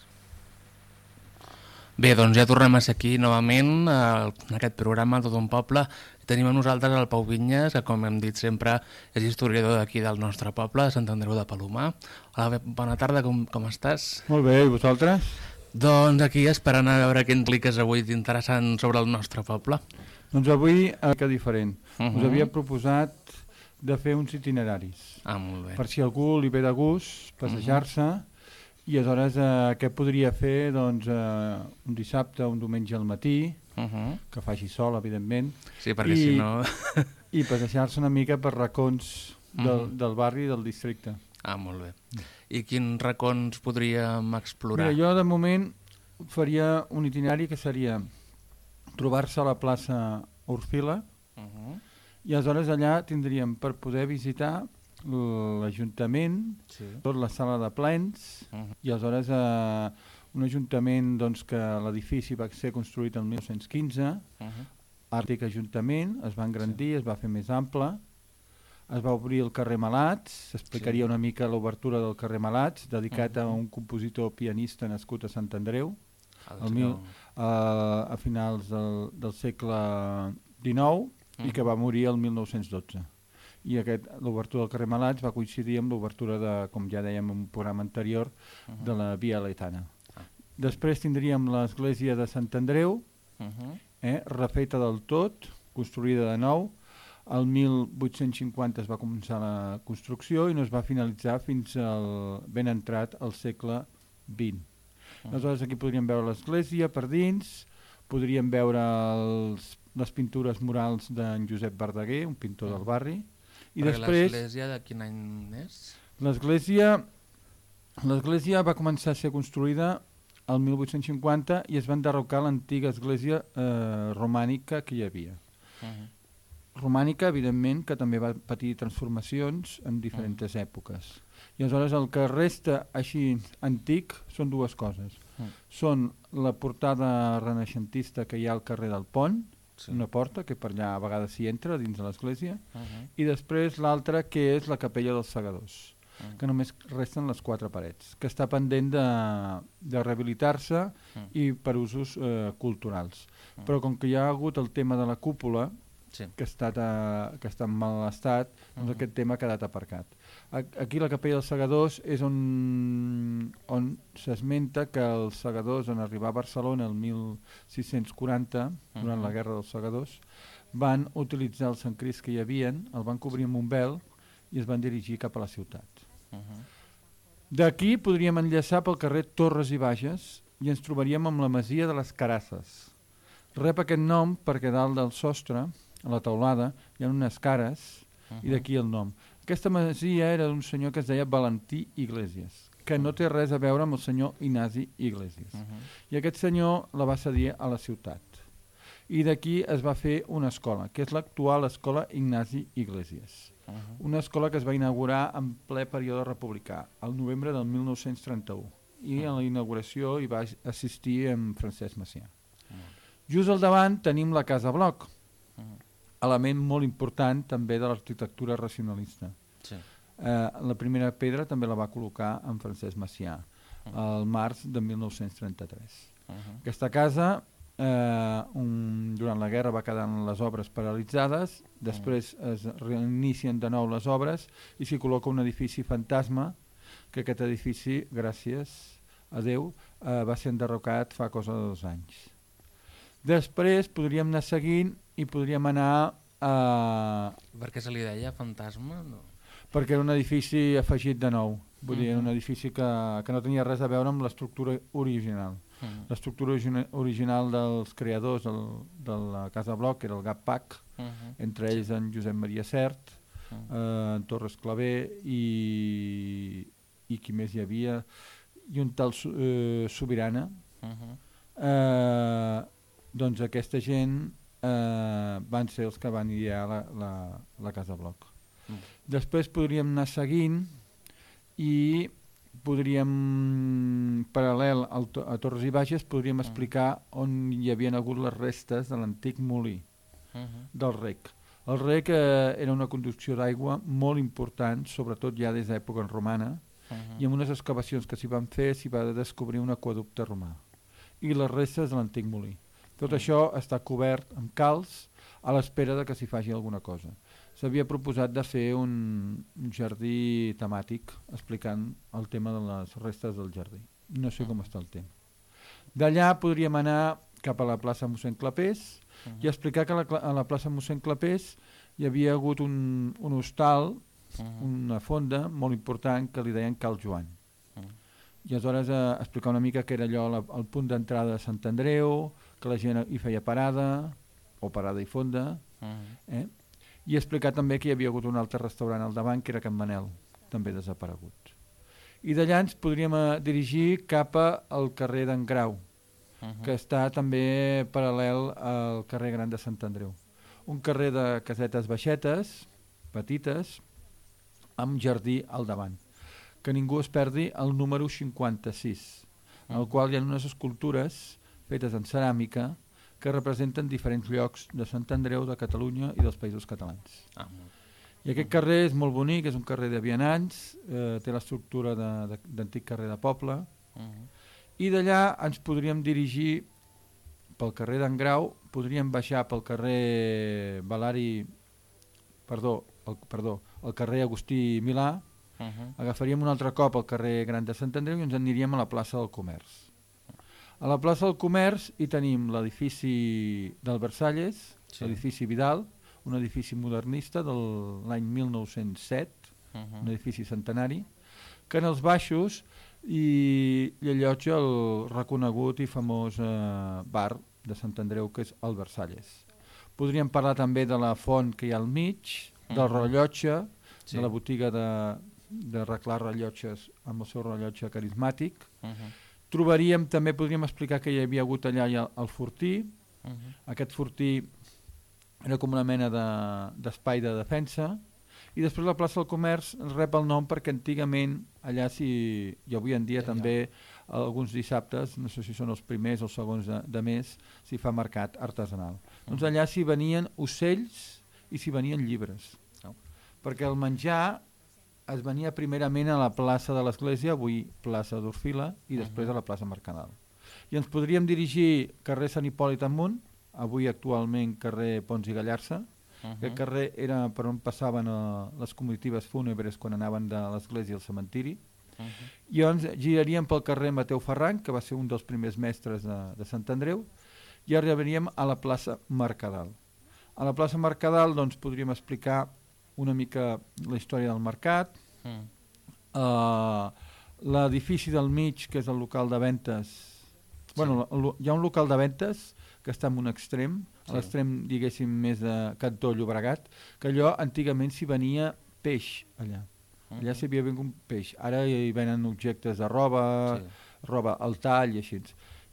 Bé, doncs ja tornem a ser aquí novament en aquest programa Tot un poble. Tenim amb nosaltres el Pau Vinyes, que com hem dit sempre és historiador d'aquí del nostre poble, de Sant Andreu de Palomar. Hola, bona tarda, com, com estàs? Molt bé, i vosaltres? Doncs aquí esperant a veure què impliques avui d'interessant sobre el nostre poble. Doncs avui, eh, que diferent. Uh Mhm. -huh. Us havia proposat de fer uns itineraris. Ah, molt bé. Per si algú li ve de gust, passejar-se, i aleshores eh, què podria fer? Doncs eh, un dissabte un diumenge al matí, Uh -huh. que faci sol, evidentment, Sí, perquè I- si no... i passejar-se una mica per racons del, Mhm. del barri i del districte. Ah, molt bé. I quins racons podríem explorar? Mira, jo de moment faria un itinerari que seria trobar-se a la plaça Orfila Uh -huh. I aleshores allà tindríem per poder visitar l'Ajuntament, sí. tot la sala de plens Uh -huh. i aleshores eh, un ajuntament doncs, que l'edifici va ser construït el 1915, Uh -huh. àrtic ajuntament, es va engrandir, sí. es va fer més ample, es va obrir el carrer Malats, s'explicaria Sí. una mica l'obertura del carrer Malats, dedicat a Mhm. un compositor pianista nascut a Sant Andreu, El el mil, a, a finals del, del segle XIX i que va morir el 1912. I l'obertura del carrer Malats va coincidir amb l'obertura de, com ja dèiem en un programa anterior, de la Via Letana. Ah. Després tindríem l'església de Sant Andreu, Uh -huh. eh, refeta del tot, construïda de nou. El 1850 es va començar la construcció i no es va finalitzar fins al ben entrat al segle XX. Aleshores aquí podríem veure l'església per dins, podríem veure els, les pintures murals d'en Josep Verdaguer, un pintor del barri, i Perquè després l'església de quin any és? l'església l'església va començar a ser construïda el 1850 i es va enderrocar l'antiga església eh, romànica que hi havia. Uh -huh. Romànica, evidentment, que també va patir transformacions en diferents èpoques. I aleshores el que resta així antic són dues coses. Mm. Són la portada renaixentista que hi ha al carrer del Pont, Sí. una porta que per allà a vegades s'hi entra dins de l'església, Uh -huh. i després l'altra que és la capella dels segadors Mm. que només resten les quatre parets, que està pendent de, de rehabilitar-se Mm. i per usos eh, culturals. Mm. Però com que hi ha hagut el tema de la cúpula, Sí. que, ha estat, eh, que està en mal estat, doncs Mhm. aquest tema ha quedat aparcat. A- Aquí la capella dels segadors és on, on s'esmenta que els segadors, en arribar a Barcelona el 1640, durant la Mhm. guerra dels segadors, van utilitzar el Sant Crist que hi havien, el van cobrir amb un vel i es van dirigir cap a la ciutat. Uh -huh. D'aquí podríem enllaçar pel carrer Torres i Bages i ens trobaríem amb la masia de les Carasses. Rep aquest nom perquè dalt del sostre, a la teulada, hi ha unes cares i d'aquí el nom. Aquesta masia era d'un senyor que es deia Valentí Iglesias, que no té res a veure amb el senyor Ignasi Iglesias. Uh -huh. I aquest senyor la va cedir a la ciutat. I d'aquí es va fer una escola, que és l'actual escola Ignasi Iglesias. Uh -huh. Una escola que es va inaugurar en ple període republicà, al novembre del 1931. I a la inauguració hi va assistir en Francesc Macià. Just al davant tenim la Casa Bloc, element molt important també de l'arquitectura racionalista. Sí. Eh, la primera pedra també la va col·locar en Francesc Macià, al març de 1933. Uh -huh. Aquesta casa, eh, un, durant la guerra va quedar en les obres paralitzades, després es reinicien de nou les obres i s'hi col·loca un edifici fantasma, que aquest edifici, gràcies a Déu, eh, va ser enderrocat fa cosa de dos anys. Després podríem anar seguint i podríem anar a... Per què se li deia fantasma? No. perquè era un edifici afegit de nou, vull dir, Mhm. un edifici que, que no tenia res a veure amb l'estructura original. Uh -huh. L'estructura origina- original dels creadors del, de la Casa Bloc era el GAPAC, Uh -huh. entre ells en Josep Maria Cert, Uh -huh. eh, en Torres Clavé i, i qui més hi havia, i un tal eh, Sobirana. Uh -huh. Eh, doncs aquesta gent eh, van ser els que van idear la, la, la Casa Bloc. Mm. Després podríem anar seguint i podríem, paral·lel al, a Torres i Bages, podríem explicar on hi havien hagut les restes de l'antic molí Uh -huh. del rec. El rec eh, era una conducció d'aigua molt important, sobretot ja des d'època romana, Uh -huh. i amb unes excavacions que s'hi van fer s'hi va descobrir un aquaducte romà i les restes de l'antic molí. Tot això està cobert amb calç a l'espera de que s'hi faci alguna cosa. S'havia proposat de fer un, un jardí temàtic explicant el tema de les restes del jardí. No sé com està el tema. D'allà podríem anar cap a la plaça mossèn Clapés i explicar que a la, a la plaça mossèn Clapés hi havia hagut un, un hostal Uh -huh. una fonda molt important que li deien Cal Joan. Mm. I aleshores eh, explicar una mica que era allò la, el punt d'entrada de Sant Andreu, que la gent hi feia parada, o parada i fonda, Uh -huh. eh? i explicar també que hi havia hagut un altre restaurant al davant que era Can Manel, també desapareguts. I d'allà ens podríem eh, dirigir cap al carrer d'en Grau, Uh -huh. que està també paral·lel al carrer Gran de Sant Andreu. Un carrer de casetes baixetes, petites, amb jardí al davant. Que ningú es perdi el número 56, en el qual hi ha unes escultures fetes en ceràmica que representen diferents llocs de Sant Andreu, de Catalunya i dels països catalans. Ah. I aquest carrer és molt bonic, és un carrer de vianants, eh, té l'estructura d'antic carrer de poble, Uh -huh. i d'allà ens podríem dirigir pel carrer d'en Grau, podríem baixar pel carrer Valari, perdó, el, perdó, el carrer Agustí Milà, Uh -huh. agafaríem un altre cop el carrer Gran de Sant Andreu i ens aniríem a la plaça del Comerç. A la plaça del Comerç hi tenim l'edifici del Versalles, Sí. l'edifici Vidal, un edifici modernista de l'any 1907, Uh -huh. un edifici centenari, que en els baixos hi, hi allotja el reconegut i famós eh, bar de Sant Andreu, que és el Versalles. Podríem parlar també de la font que hi ha al mig, del Mhm. rellotge, Sí. de la botiga de, d'arreglar rellotges amb el seu rellotge carismàtic. Uh -huh. Trobaríem, també podríem explicar que hi havia hagut allà ja el fortí. Uh -huh. Aquest fortí era com una mena de- d'espai de, de defensa. I després la plaça del Comerç rep el nom perquè antigament allà si, i avui en dia Ja, també alguns dissabtes, no sé si són els primers o els segons de, de mes, s'hi fa mercat artesanal. Doncs allà s'hi venien ocells i s'hi venien llibres. Oh. Perquè el menjar es venia primerament a la plaça de l'Església, avui plaça d'Orfila, i després a la plaça Mercadal. I ens podríem dirigir carrer Sant Hipòlit amunt, avui actualment carrer Pons i Gallarça. Uh -huh. Aquest carrer era per on passaven eh, les comitatives fúnebres quan anaven de l'església al cementiri. Uh -huh. I llavors giraríem pel carrer Mateu Ferran, que va ser un dels primers mestres de, de Sant Andreu, i arribaríem a la plaça Mercadal. A la plaça Mercadal doncs, podríem explicar una mica la història del mercat, -huh. uh, l'edifici del mig, que és el local de ventes, sí. bueno, hi ha un local de ventes que està en un extrem, a Sí. l'extrem, diguéssim, més de Cantó Llobregat, que allò antigament s'hi venia peix allà. Allà s'hi havia vingut peix. Ara hi venen objectes de roba, Sí. roba al tall i així.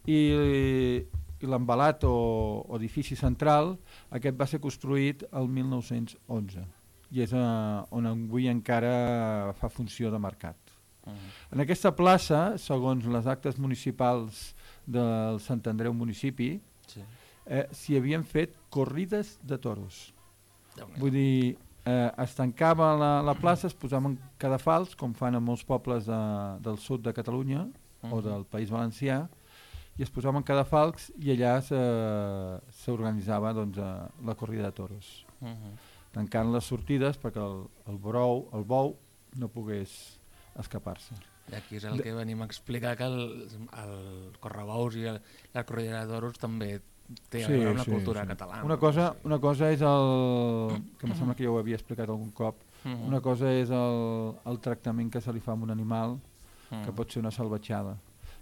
I, i l'embalat o, o edifici central, aquest va ser construït el 1911 i és eh, on avui encara fa funció de mercat. Uh -huh. En aquesta plaça, segons les actes municipals del Sant Andreu municipi, Sí. eh, s'hi havien fet corrides de toros. Vull dir, eh, es tancava la, la plaça, es posaven cadafals, com fan a molts pobles de, del sud de Catalunya o Mhm. del País Valencià, i es posaven cadafals i allà se- s'organitzava doncs, eh, la corrida de toros, Uh -huh. Tancant les sortides perquè el, el, brou, el bou no pogués escapar-se. I aquí és el que venim a explicar que el, el correbous i el, la corrida de toros també té sí, una cultura catalana. Una cosa, una cosa és el... que em sembla que ja ho havia explicat algun cop. Uh -huh. Una cosa és el, el tractament que se li fa a un animal, uh -huh. que pot ser una salvatjada.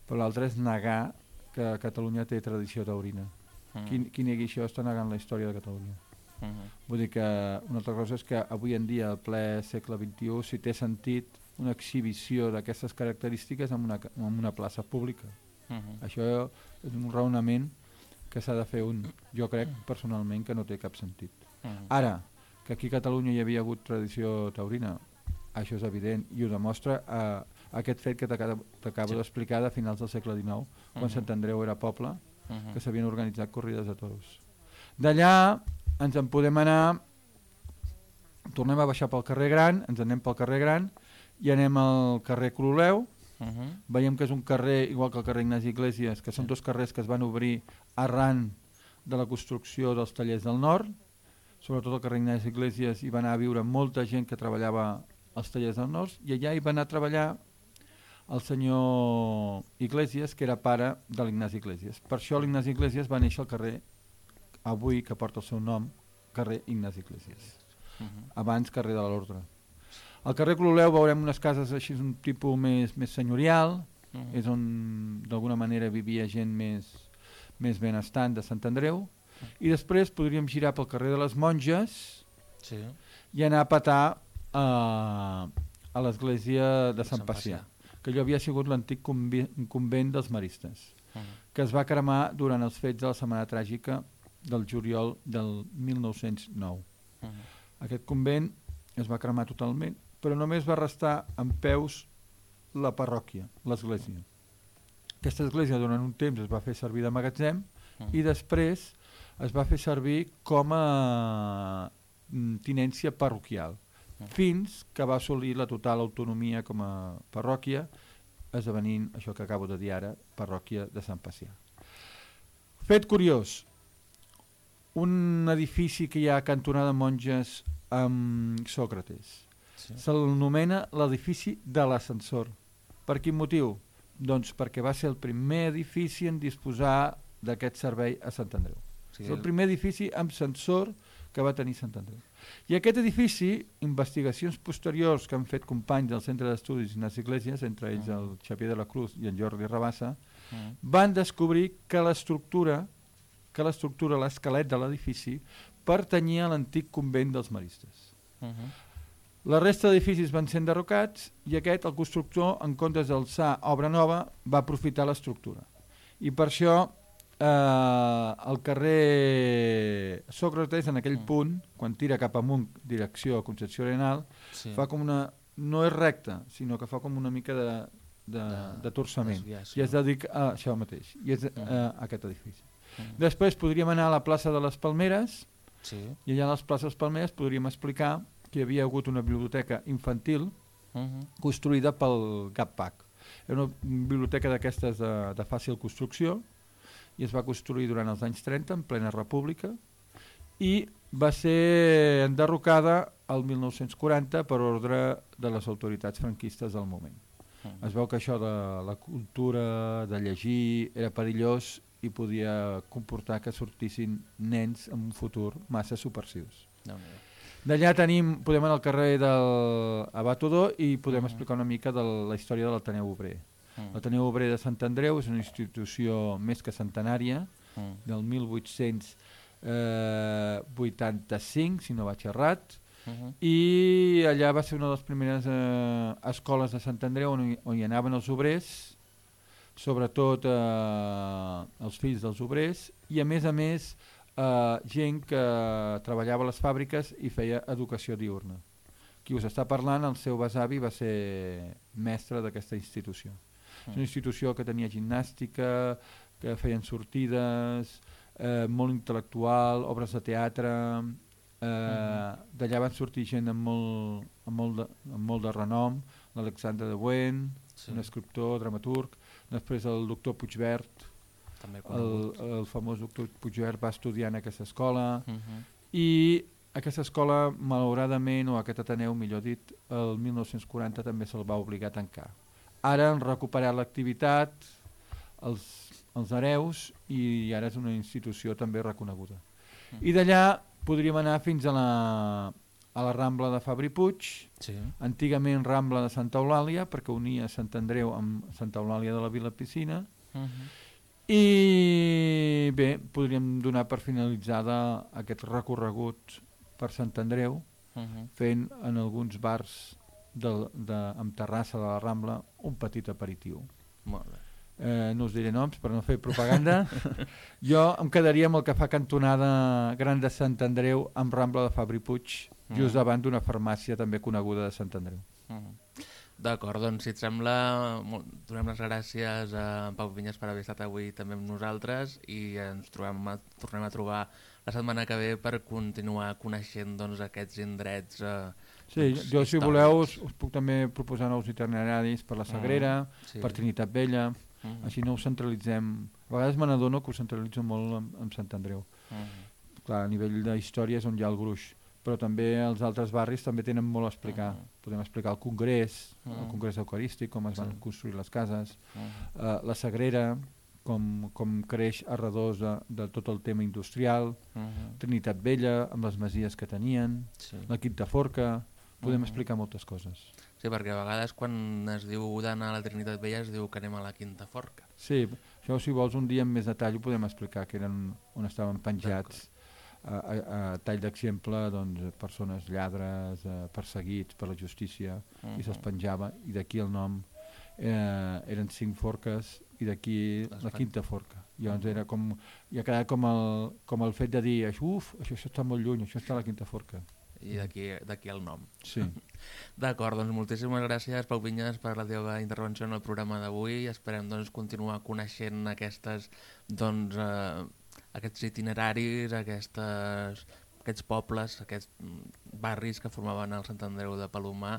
Però l'altre és negar que Catalunya té tradició taurina. uh -huh. Qui, qui negui això està negant la història de Catalunya. Uh -huh. Vull dir que una altra cosa és que avui en dia, al ple segle XXI, si té sentit una exhibició d'aquestes característiques en una, en una plaça pública. Uh -huh. Això és un raonament que s'ha de fer un. Jo crec personalment que no té cap sentit. Uh -huh. Ara, que aquí a Catalunya hi havia hagut tradició taurina, això és evident i ho demostra eh, aquest fet que t'acabo Sí. d'explicar de finals del segle XIX, quan Mhm. Sant Andreu era poble, Uh -huh. que s'havien organitzat corrides de toros. D'allà ens en podem anar, tornem a baixar pel carrer Gran, ens anem pel carrer Gran i anem al carrer Cololeu, Uh -huh. veiem que és un carrer, igual que el carrer Ignasi Iglesias, que són dos carrers que es van obrir arran de la construcció dels tallers del nord, sobretot el carrer Ignasi Iglesias hi va anar a viure molta gent que treballava als tallers del nord, i allà hi va anar a treballar el senyor Iglesias, que era pare de l'Ignasi Iglesias. Per això l'Ignasi Iglesias va néixer al carrer, avui que porta el seu nom, carrer Ignasi Iglesias Uh -huh. abans carrer de l'Ordre. Al carrer Cloleu veurem unes cases així un tipus més, més senyorial, Uh -huh. és on d'alguna manera vivia gent més, més benestant de Sant Andreu, i després podríem girar pel carrer de les Monges Sí. i anar a petar eh, a l'església de Sant Sant Pacià, Pacià. que allò havia sigut l'antic convent dels maristes, Uh que es va cremar durant els fets de la Setmana Tràgica del juliol del 1909. -huh. Aquest convent es va cremar totalment, però només va restar en peus la parròquia, l'església. Aquesta església durant un temps es va fer servir de magatzem Mm. i després es va fer servir com a mm, tinència parroquial, Mm. fins que va assolir la total autonomia com a parròquia, esdevenint això que acabo de dir ara, parròquia de Sant Pacià. Fet curiós, un edifici que hi ha a cantonada monges amb Sòcrates. Sí. Se'l nomena l'edifici de l'ascensor. Per quin motiu? Doncs perquè va ser el primer edifici en disposar d'aquest servei a Sant Andreu. Sí, És el primer edifici amb sensor que va tenir Sant Andreu. I aquest edifici, investigacions posteriors que han fet companys del Centre d'Estudis Ignasi Iglesias, entre ells el Xavier de la Cruz i en Jordi Rabassa, Mm. van descobrir que l'estructura, que l'estructura, l'esquelet de l'edifici, pertanyia a l'antic convent dels maristes. Uh -huh. La resta d'edificis van ser enderrocats i aquest, el constructor, en comptes d'alçar obra nova, va aprofitar l'estructura. I per això eh, el carrer Sòcrates, en aquell Mm. punt, quan tira cap amunt, direcció a Concepció Arenal, sí. fa com una... no és recta, sinó que fa com una mica de, de, De- de torçament. I es dedica a això mateix, i és Mm. a, a aquest edifici. Mm. Després podríem anar a la plaça de les Palmeres, Sí. i allà a les places Palmeres podríem explicar que hi havia hagut una biblioteca infantil Uh -huh. construïda pel GAPAC. Era una biblioteca d'aquestes de, de fàcil construcció i es va construir durant els anys 30 en plena república i va ser enderrocada el 1940 per ordre de les autoritats franquistes del moment. Mm. Es veu que això de la cultura, de llegir, era perillós i podia comportar que sortissin nens en un futur massa subversius. Déu-n'hi-do. D'allà tenim, podem anar al carrer del Abatodor i podem Mhm. explicar una mica de la història de l'Ateneu Obrer. Mm. L'Ateneu Obrer de Sant Andreu és una institució més que centenària, Mm. del 1885, si no vaig errat, Uh -huh. i allà va ser una de les primeres eh, escoles de Sant Andreu on hi, on hi anaven els obrers, sobretot eh, els fills dels obrers, i a més a més eh, gent que treballava a les fàbriques i feia educació diurna. Qui us està parlant, el seu besavi va ser mestre d'aquesta institució. És una institució que tenia gimnàstica, que feien sortides, eh, molt intel·lectual, obres de teatre... Eh, D'allà van sortir gent amb molt, amb molt, de, amb molt de renom, l'Alexandre de Buen, Sí. un escriptor, dramaturg, després el doctor Puigvert, També el, conegut. el famós doctor Puigvert va estudiar en aquesta escola, Uh -huh. i aquesta escola, malauradament, o aquest Ateneu, millor dit, el 1940 també se'l va obligar a tancar. Ara han recuperat l'activitat, els, els hereus, i ara és una institució també reconeguda. I d'allà podríem anar fins a la, a la Rambla de Fabri Puig, Sí. antigament Rambla de Santa Eulàlia, perquè unia Sant Andreu amb Santa Eulàlia de la Vila Piscina, Uh -huh. i bé, podríem donar per finalitzada aquest recorregut per Sant Andreu, Uh -huh. fent en alguns bars de, de, amb terrassa de la Rambla un petit aperitiu. Molt bé. Eh, no us diré noms per no fer propaganda. (laughs) jo em quedaria amb el que fa cantonada Gran de Sant Andreu amb Rambla de Fabri Puig, just Mm. davant d'una farmàcia també coneguda de Sant Andreu. -huh. D'acord, doncs si et sembla, donem les gràcies a en Pau Vinyes per haver estat avui també amb nosaltres i ens trobem a, tornem a trobar la setmana que ve per continuar coneixent doncs, aquests indrets eh, Sí, doncs, jo si voleu us, us puc també proposar nous itineraris per la Sagrera, Mm, sí. per Trinitat Vella, -huh. així no ho centralitzem. A vegades me n'adono que ho centralitzo molt amb, amb Sant Andreu. -huh. Clar, a nivell de història és on hi ha el gruix, però també els altres barris també tenen molt a explicar. Mhm. Podem explicar el Congrés, el Mhm. Congrés Eucarístic, com es van Sí. construir les cases, Uh eh, la Sagrera, com, com creix a redós de, de tot el tema industrial, -huh. Trinitat Vella, amb les masies que tenien, sí. la Quinta Forca, podem Mhm. explicar moltes coses. sí, perquè a vegades quan es diu d'anar a la Trinitat Vella es diu que anem a la Quinta Forca. Sí, això si vols un dia amb més detall ho podem explicar, que eren on estaven penjats a, a, a tall d'exemple doncs, persones lladres, eh, perseguits per la justícia, uh -huh. i se'ls penjava, i d'aquí el nom eh, eren cinc forques i d'aquí la quinta forca. I llavors era com, i ha quedat com el, com el fet de dir, uf, això, això està molt lluny, això està a la quinta forca. I d'aquí el nom. Sí. (laughs) D'acord, doncs moltíssimes gràcies, Pau Vinyes, per la teva intervenció en el programa d'avui. Esperem doncs, continuar coneixent aquestes, doncs, eh, aquests itineraris, aquestes, aquests pobles, aquests barris que formaven el Sant Andreu de Palomar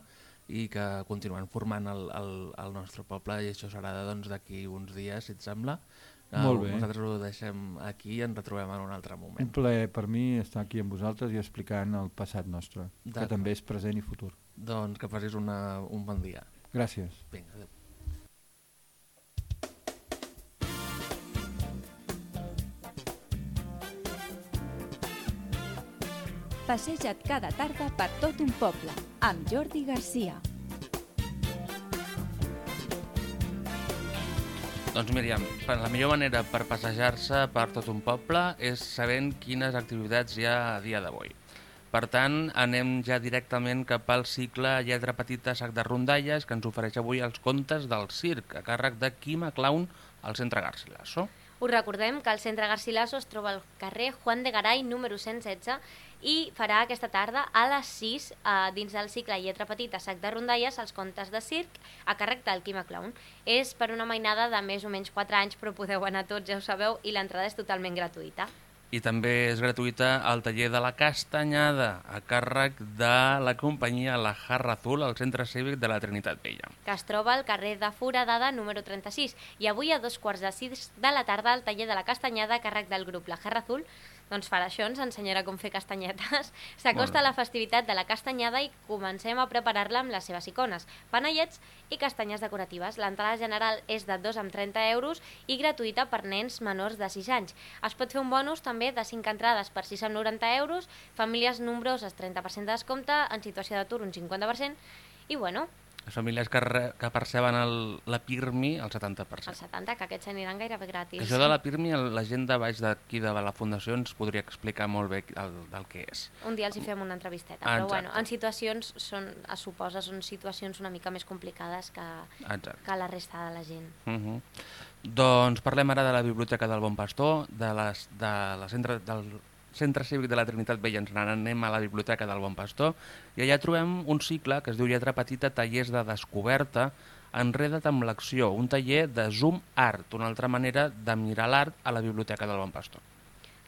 i que continuen formant el, el, el nostre poble i això serà doncs, d'aquí doncs, uns dies, si et sembla. Molt bé. Nosaltres ho deixem aquí i ens retrobem en un altre moment. Un plaer per mi estar aquí amb vosaltres i explicant el passat nostre, que també és present i futur. Doncs que facis una, un bon dia. Gràcies. Vinga, adéu. Passeja't cada tarda per tot un poble, amb Jordi Garcia. Doncs Míriam, la millor manera per passejar-se per tot un poble és sabent quines activitats hi ha a dia d'avui. Per tant, anem ja directament cap al cicle Lletra Petita Sac de Rondalles que ens ofereix avui els contes del circ, a càrrec de Quima Clown al centre Garcilaso. Us recordem que el centre Garcilaso es troba al carrer Juan de Garay, número 116, i farà aquesta tarda a les 6, eh, dins del cicle Lletra Petita, Sac de Rondalles, els contes de circ a càrrec del Quima Clown. És per una mainada de més o menys 4 anys, però podeu anar tots, ja ho sabeu, i l'entrada és totalment gratuïta. I també és gratuïta el taller de la Castanyada, a càrrec de la companyia La Jarra Azul, al Centre Cívic de la Trinitat Vella. que es troba al carrer de Foradada, número 36. I avui a dos quarts de sis de la tarda el taller de la castanyada a càrrec del grup La Jarra Azul doncs farà això, ens ensenyarà com fer castanyetes. (laughs) S'acosta la festivitat de la castanyada i comencem a preparar-la amb les seves icones, panellets i castanyes decoratives. L'entrada general és de 2 amb 30 euros i gratuïta per nens menors de 6 anys. Es pot fer un bonus també de 5 entrades per 6 amb 90 euros, famílies nombroses 30% de descompte, en situació d'atur un 50%, i bueno, Les famílies que, re, que perceben el, la PIRMI, el 70%. el 70, que aquests aniran gairebé gratis. Això de la PIRMI, el- la gent de baix d'aquí de la Fundació ens podria explicar molt bé el, del que és. Un dia els hi fem una entrevisteta, Ah, però exacte. bueno, en situacions són, es suposa, són situacions una mica més complicades que, Exacte. que la resta de la gent. Uh -huh. Doncs parlem ara de la Biblioteca del Bon Pastor, de les, de la centre, del Centre Cívic de la Trinitat Vella. Ens n'anem a la Biblioteca del Bon Pastor i allà trobem un cicle que es diu Lletra Petita, tallers de descoberta, enreda't amb l'acció, un taller de zoom art, una altra manera de mirar l'art a la Biblioteca del Bon Pastor.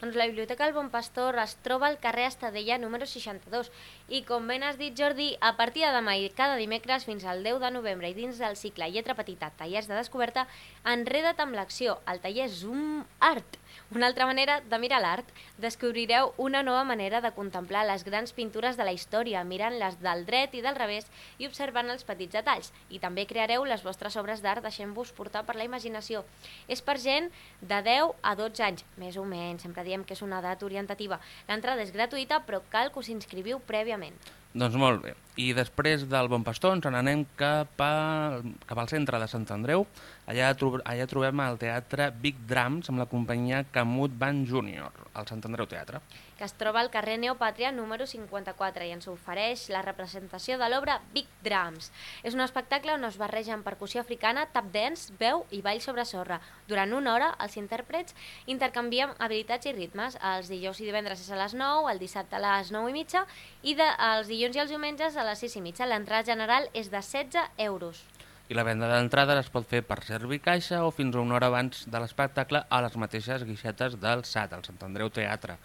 Doncs la Biblioteca del Bon Pastor es troba al carrer Estadella número 62 i com ben has dit Jordi, a partir de demà i cada dimecres fins al 10 de novembre i dins del cicle Lletra Petita, tallers de descoberta, enreda't amb l'acció, el taller Zoom Art, una altra manera de mirar l'art. Descobrireu una nova manera de contemplar les grans pintures de la història, mirant-les del dret i del revés i observant els petits detalls. I també creareu les vostres obres d'art deixant-vos portar per la imaginació. És per gent de 10 a 12 anys, més o menys, sempre diem que és una edat orientativa. L'entrada és gratuïta, però cal que us inscriviu prèviament. Doncs molt bé. I després del Bon Pastor ens n'anem cap, a, cap al centre de Sant Andreu. Allà, allà trobem el teatre Big Drums amb la companyia Camut Band Júnior, al Sant Andreu Teatre. Que es troba al carrer Neopàtria número 54 i ens ofereix la representació de l'obra Big Drums. És un espectacle on es barregen percussió africana, tap dance, veu i ball sobre sorra. Durant una hora, els intèrprets intercanvien habilitats i ritmes. Els dijous i divendres és a les 9, el dissabte a les 9 i mitja i de, els dilluns i els diumenges a les 6 i mitja. L'entrada general és de 16 euros. I la venda d'entrades es pot fer per servi caixa o fins a una hora abans de l'espectacle a les mateixes guixetes del SAT, el Sant Andreu Teatre.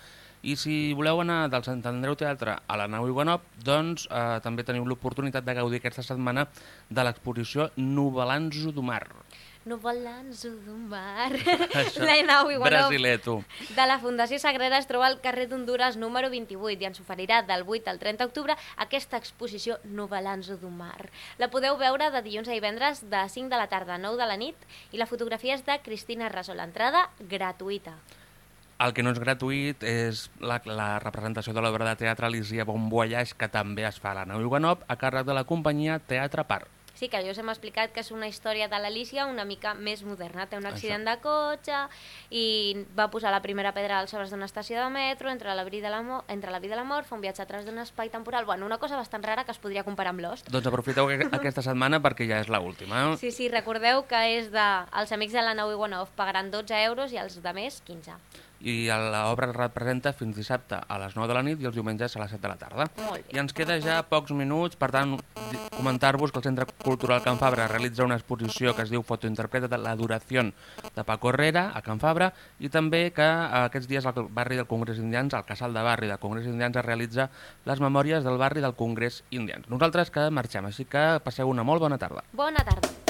I si voleu anar del Sant Andreu Teatre a la nau Iguanop, doncs eh, també teniu l'oportunitat de gaudir aquesta setmana de l'exposició Novelanzo do Mar. Novelanzo do mar. La nau Iguanop. De la Fundació Sagrera es troba al carrer d'Honduras número 28 i ens oferirà del 8 al 30 d'octubre aquesta exposició Novelanzo do Mar. La podeu veure de dilluns a divendres de 5 de la tarda a 9 de la nit i la fotografia és de Cristina Raso. L'entrada gratuïta. El que no és gratuït és la, la representació de l'obra de teatre Lísia Bon Voyage, que també es fa a la nau Iguanop, a càrrec de la companyia Teatre Parc. Sí, que jo us hem explicat que és una història de l'Alicia una mica més moderna. Té un Això. accident de cotxe i va posar la primera pedra als sobres d'una estació de metro, entre la, vida i la, mo- entre la vida i la mort, fa un viatge a través d'un espai temporal. Bueno, una cosa bastant rara que es podria comparar amb Lost. Doncs aprofiteu que- (laughs) aquesta setmana perquè ja és l'última. Sí, sí, recordeu que és de... Els amics de la 911 pagaran 12 euros i els de més 15. I l'obra es representa fins dissabte a les 9 de la nit i els diumenges a les 7 de la tarda. I ens queda ja pocs minuts, per tant, comentar-vos que el Centre Cultural Can Fabra realitza una exposició que es diu Fotointerpreta de la duració de Paco Herrera a Can Fabra i també que eh, aquests dies al barri del Congrés Indians, al casal de barri del Congrés Indians, es realitza les memòries del barri del Congrés Indians. Nosaltres que marxem, així que passeu una molt bona tarda. Bona tarda.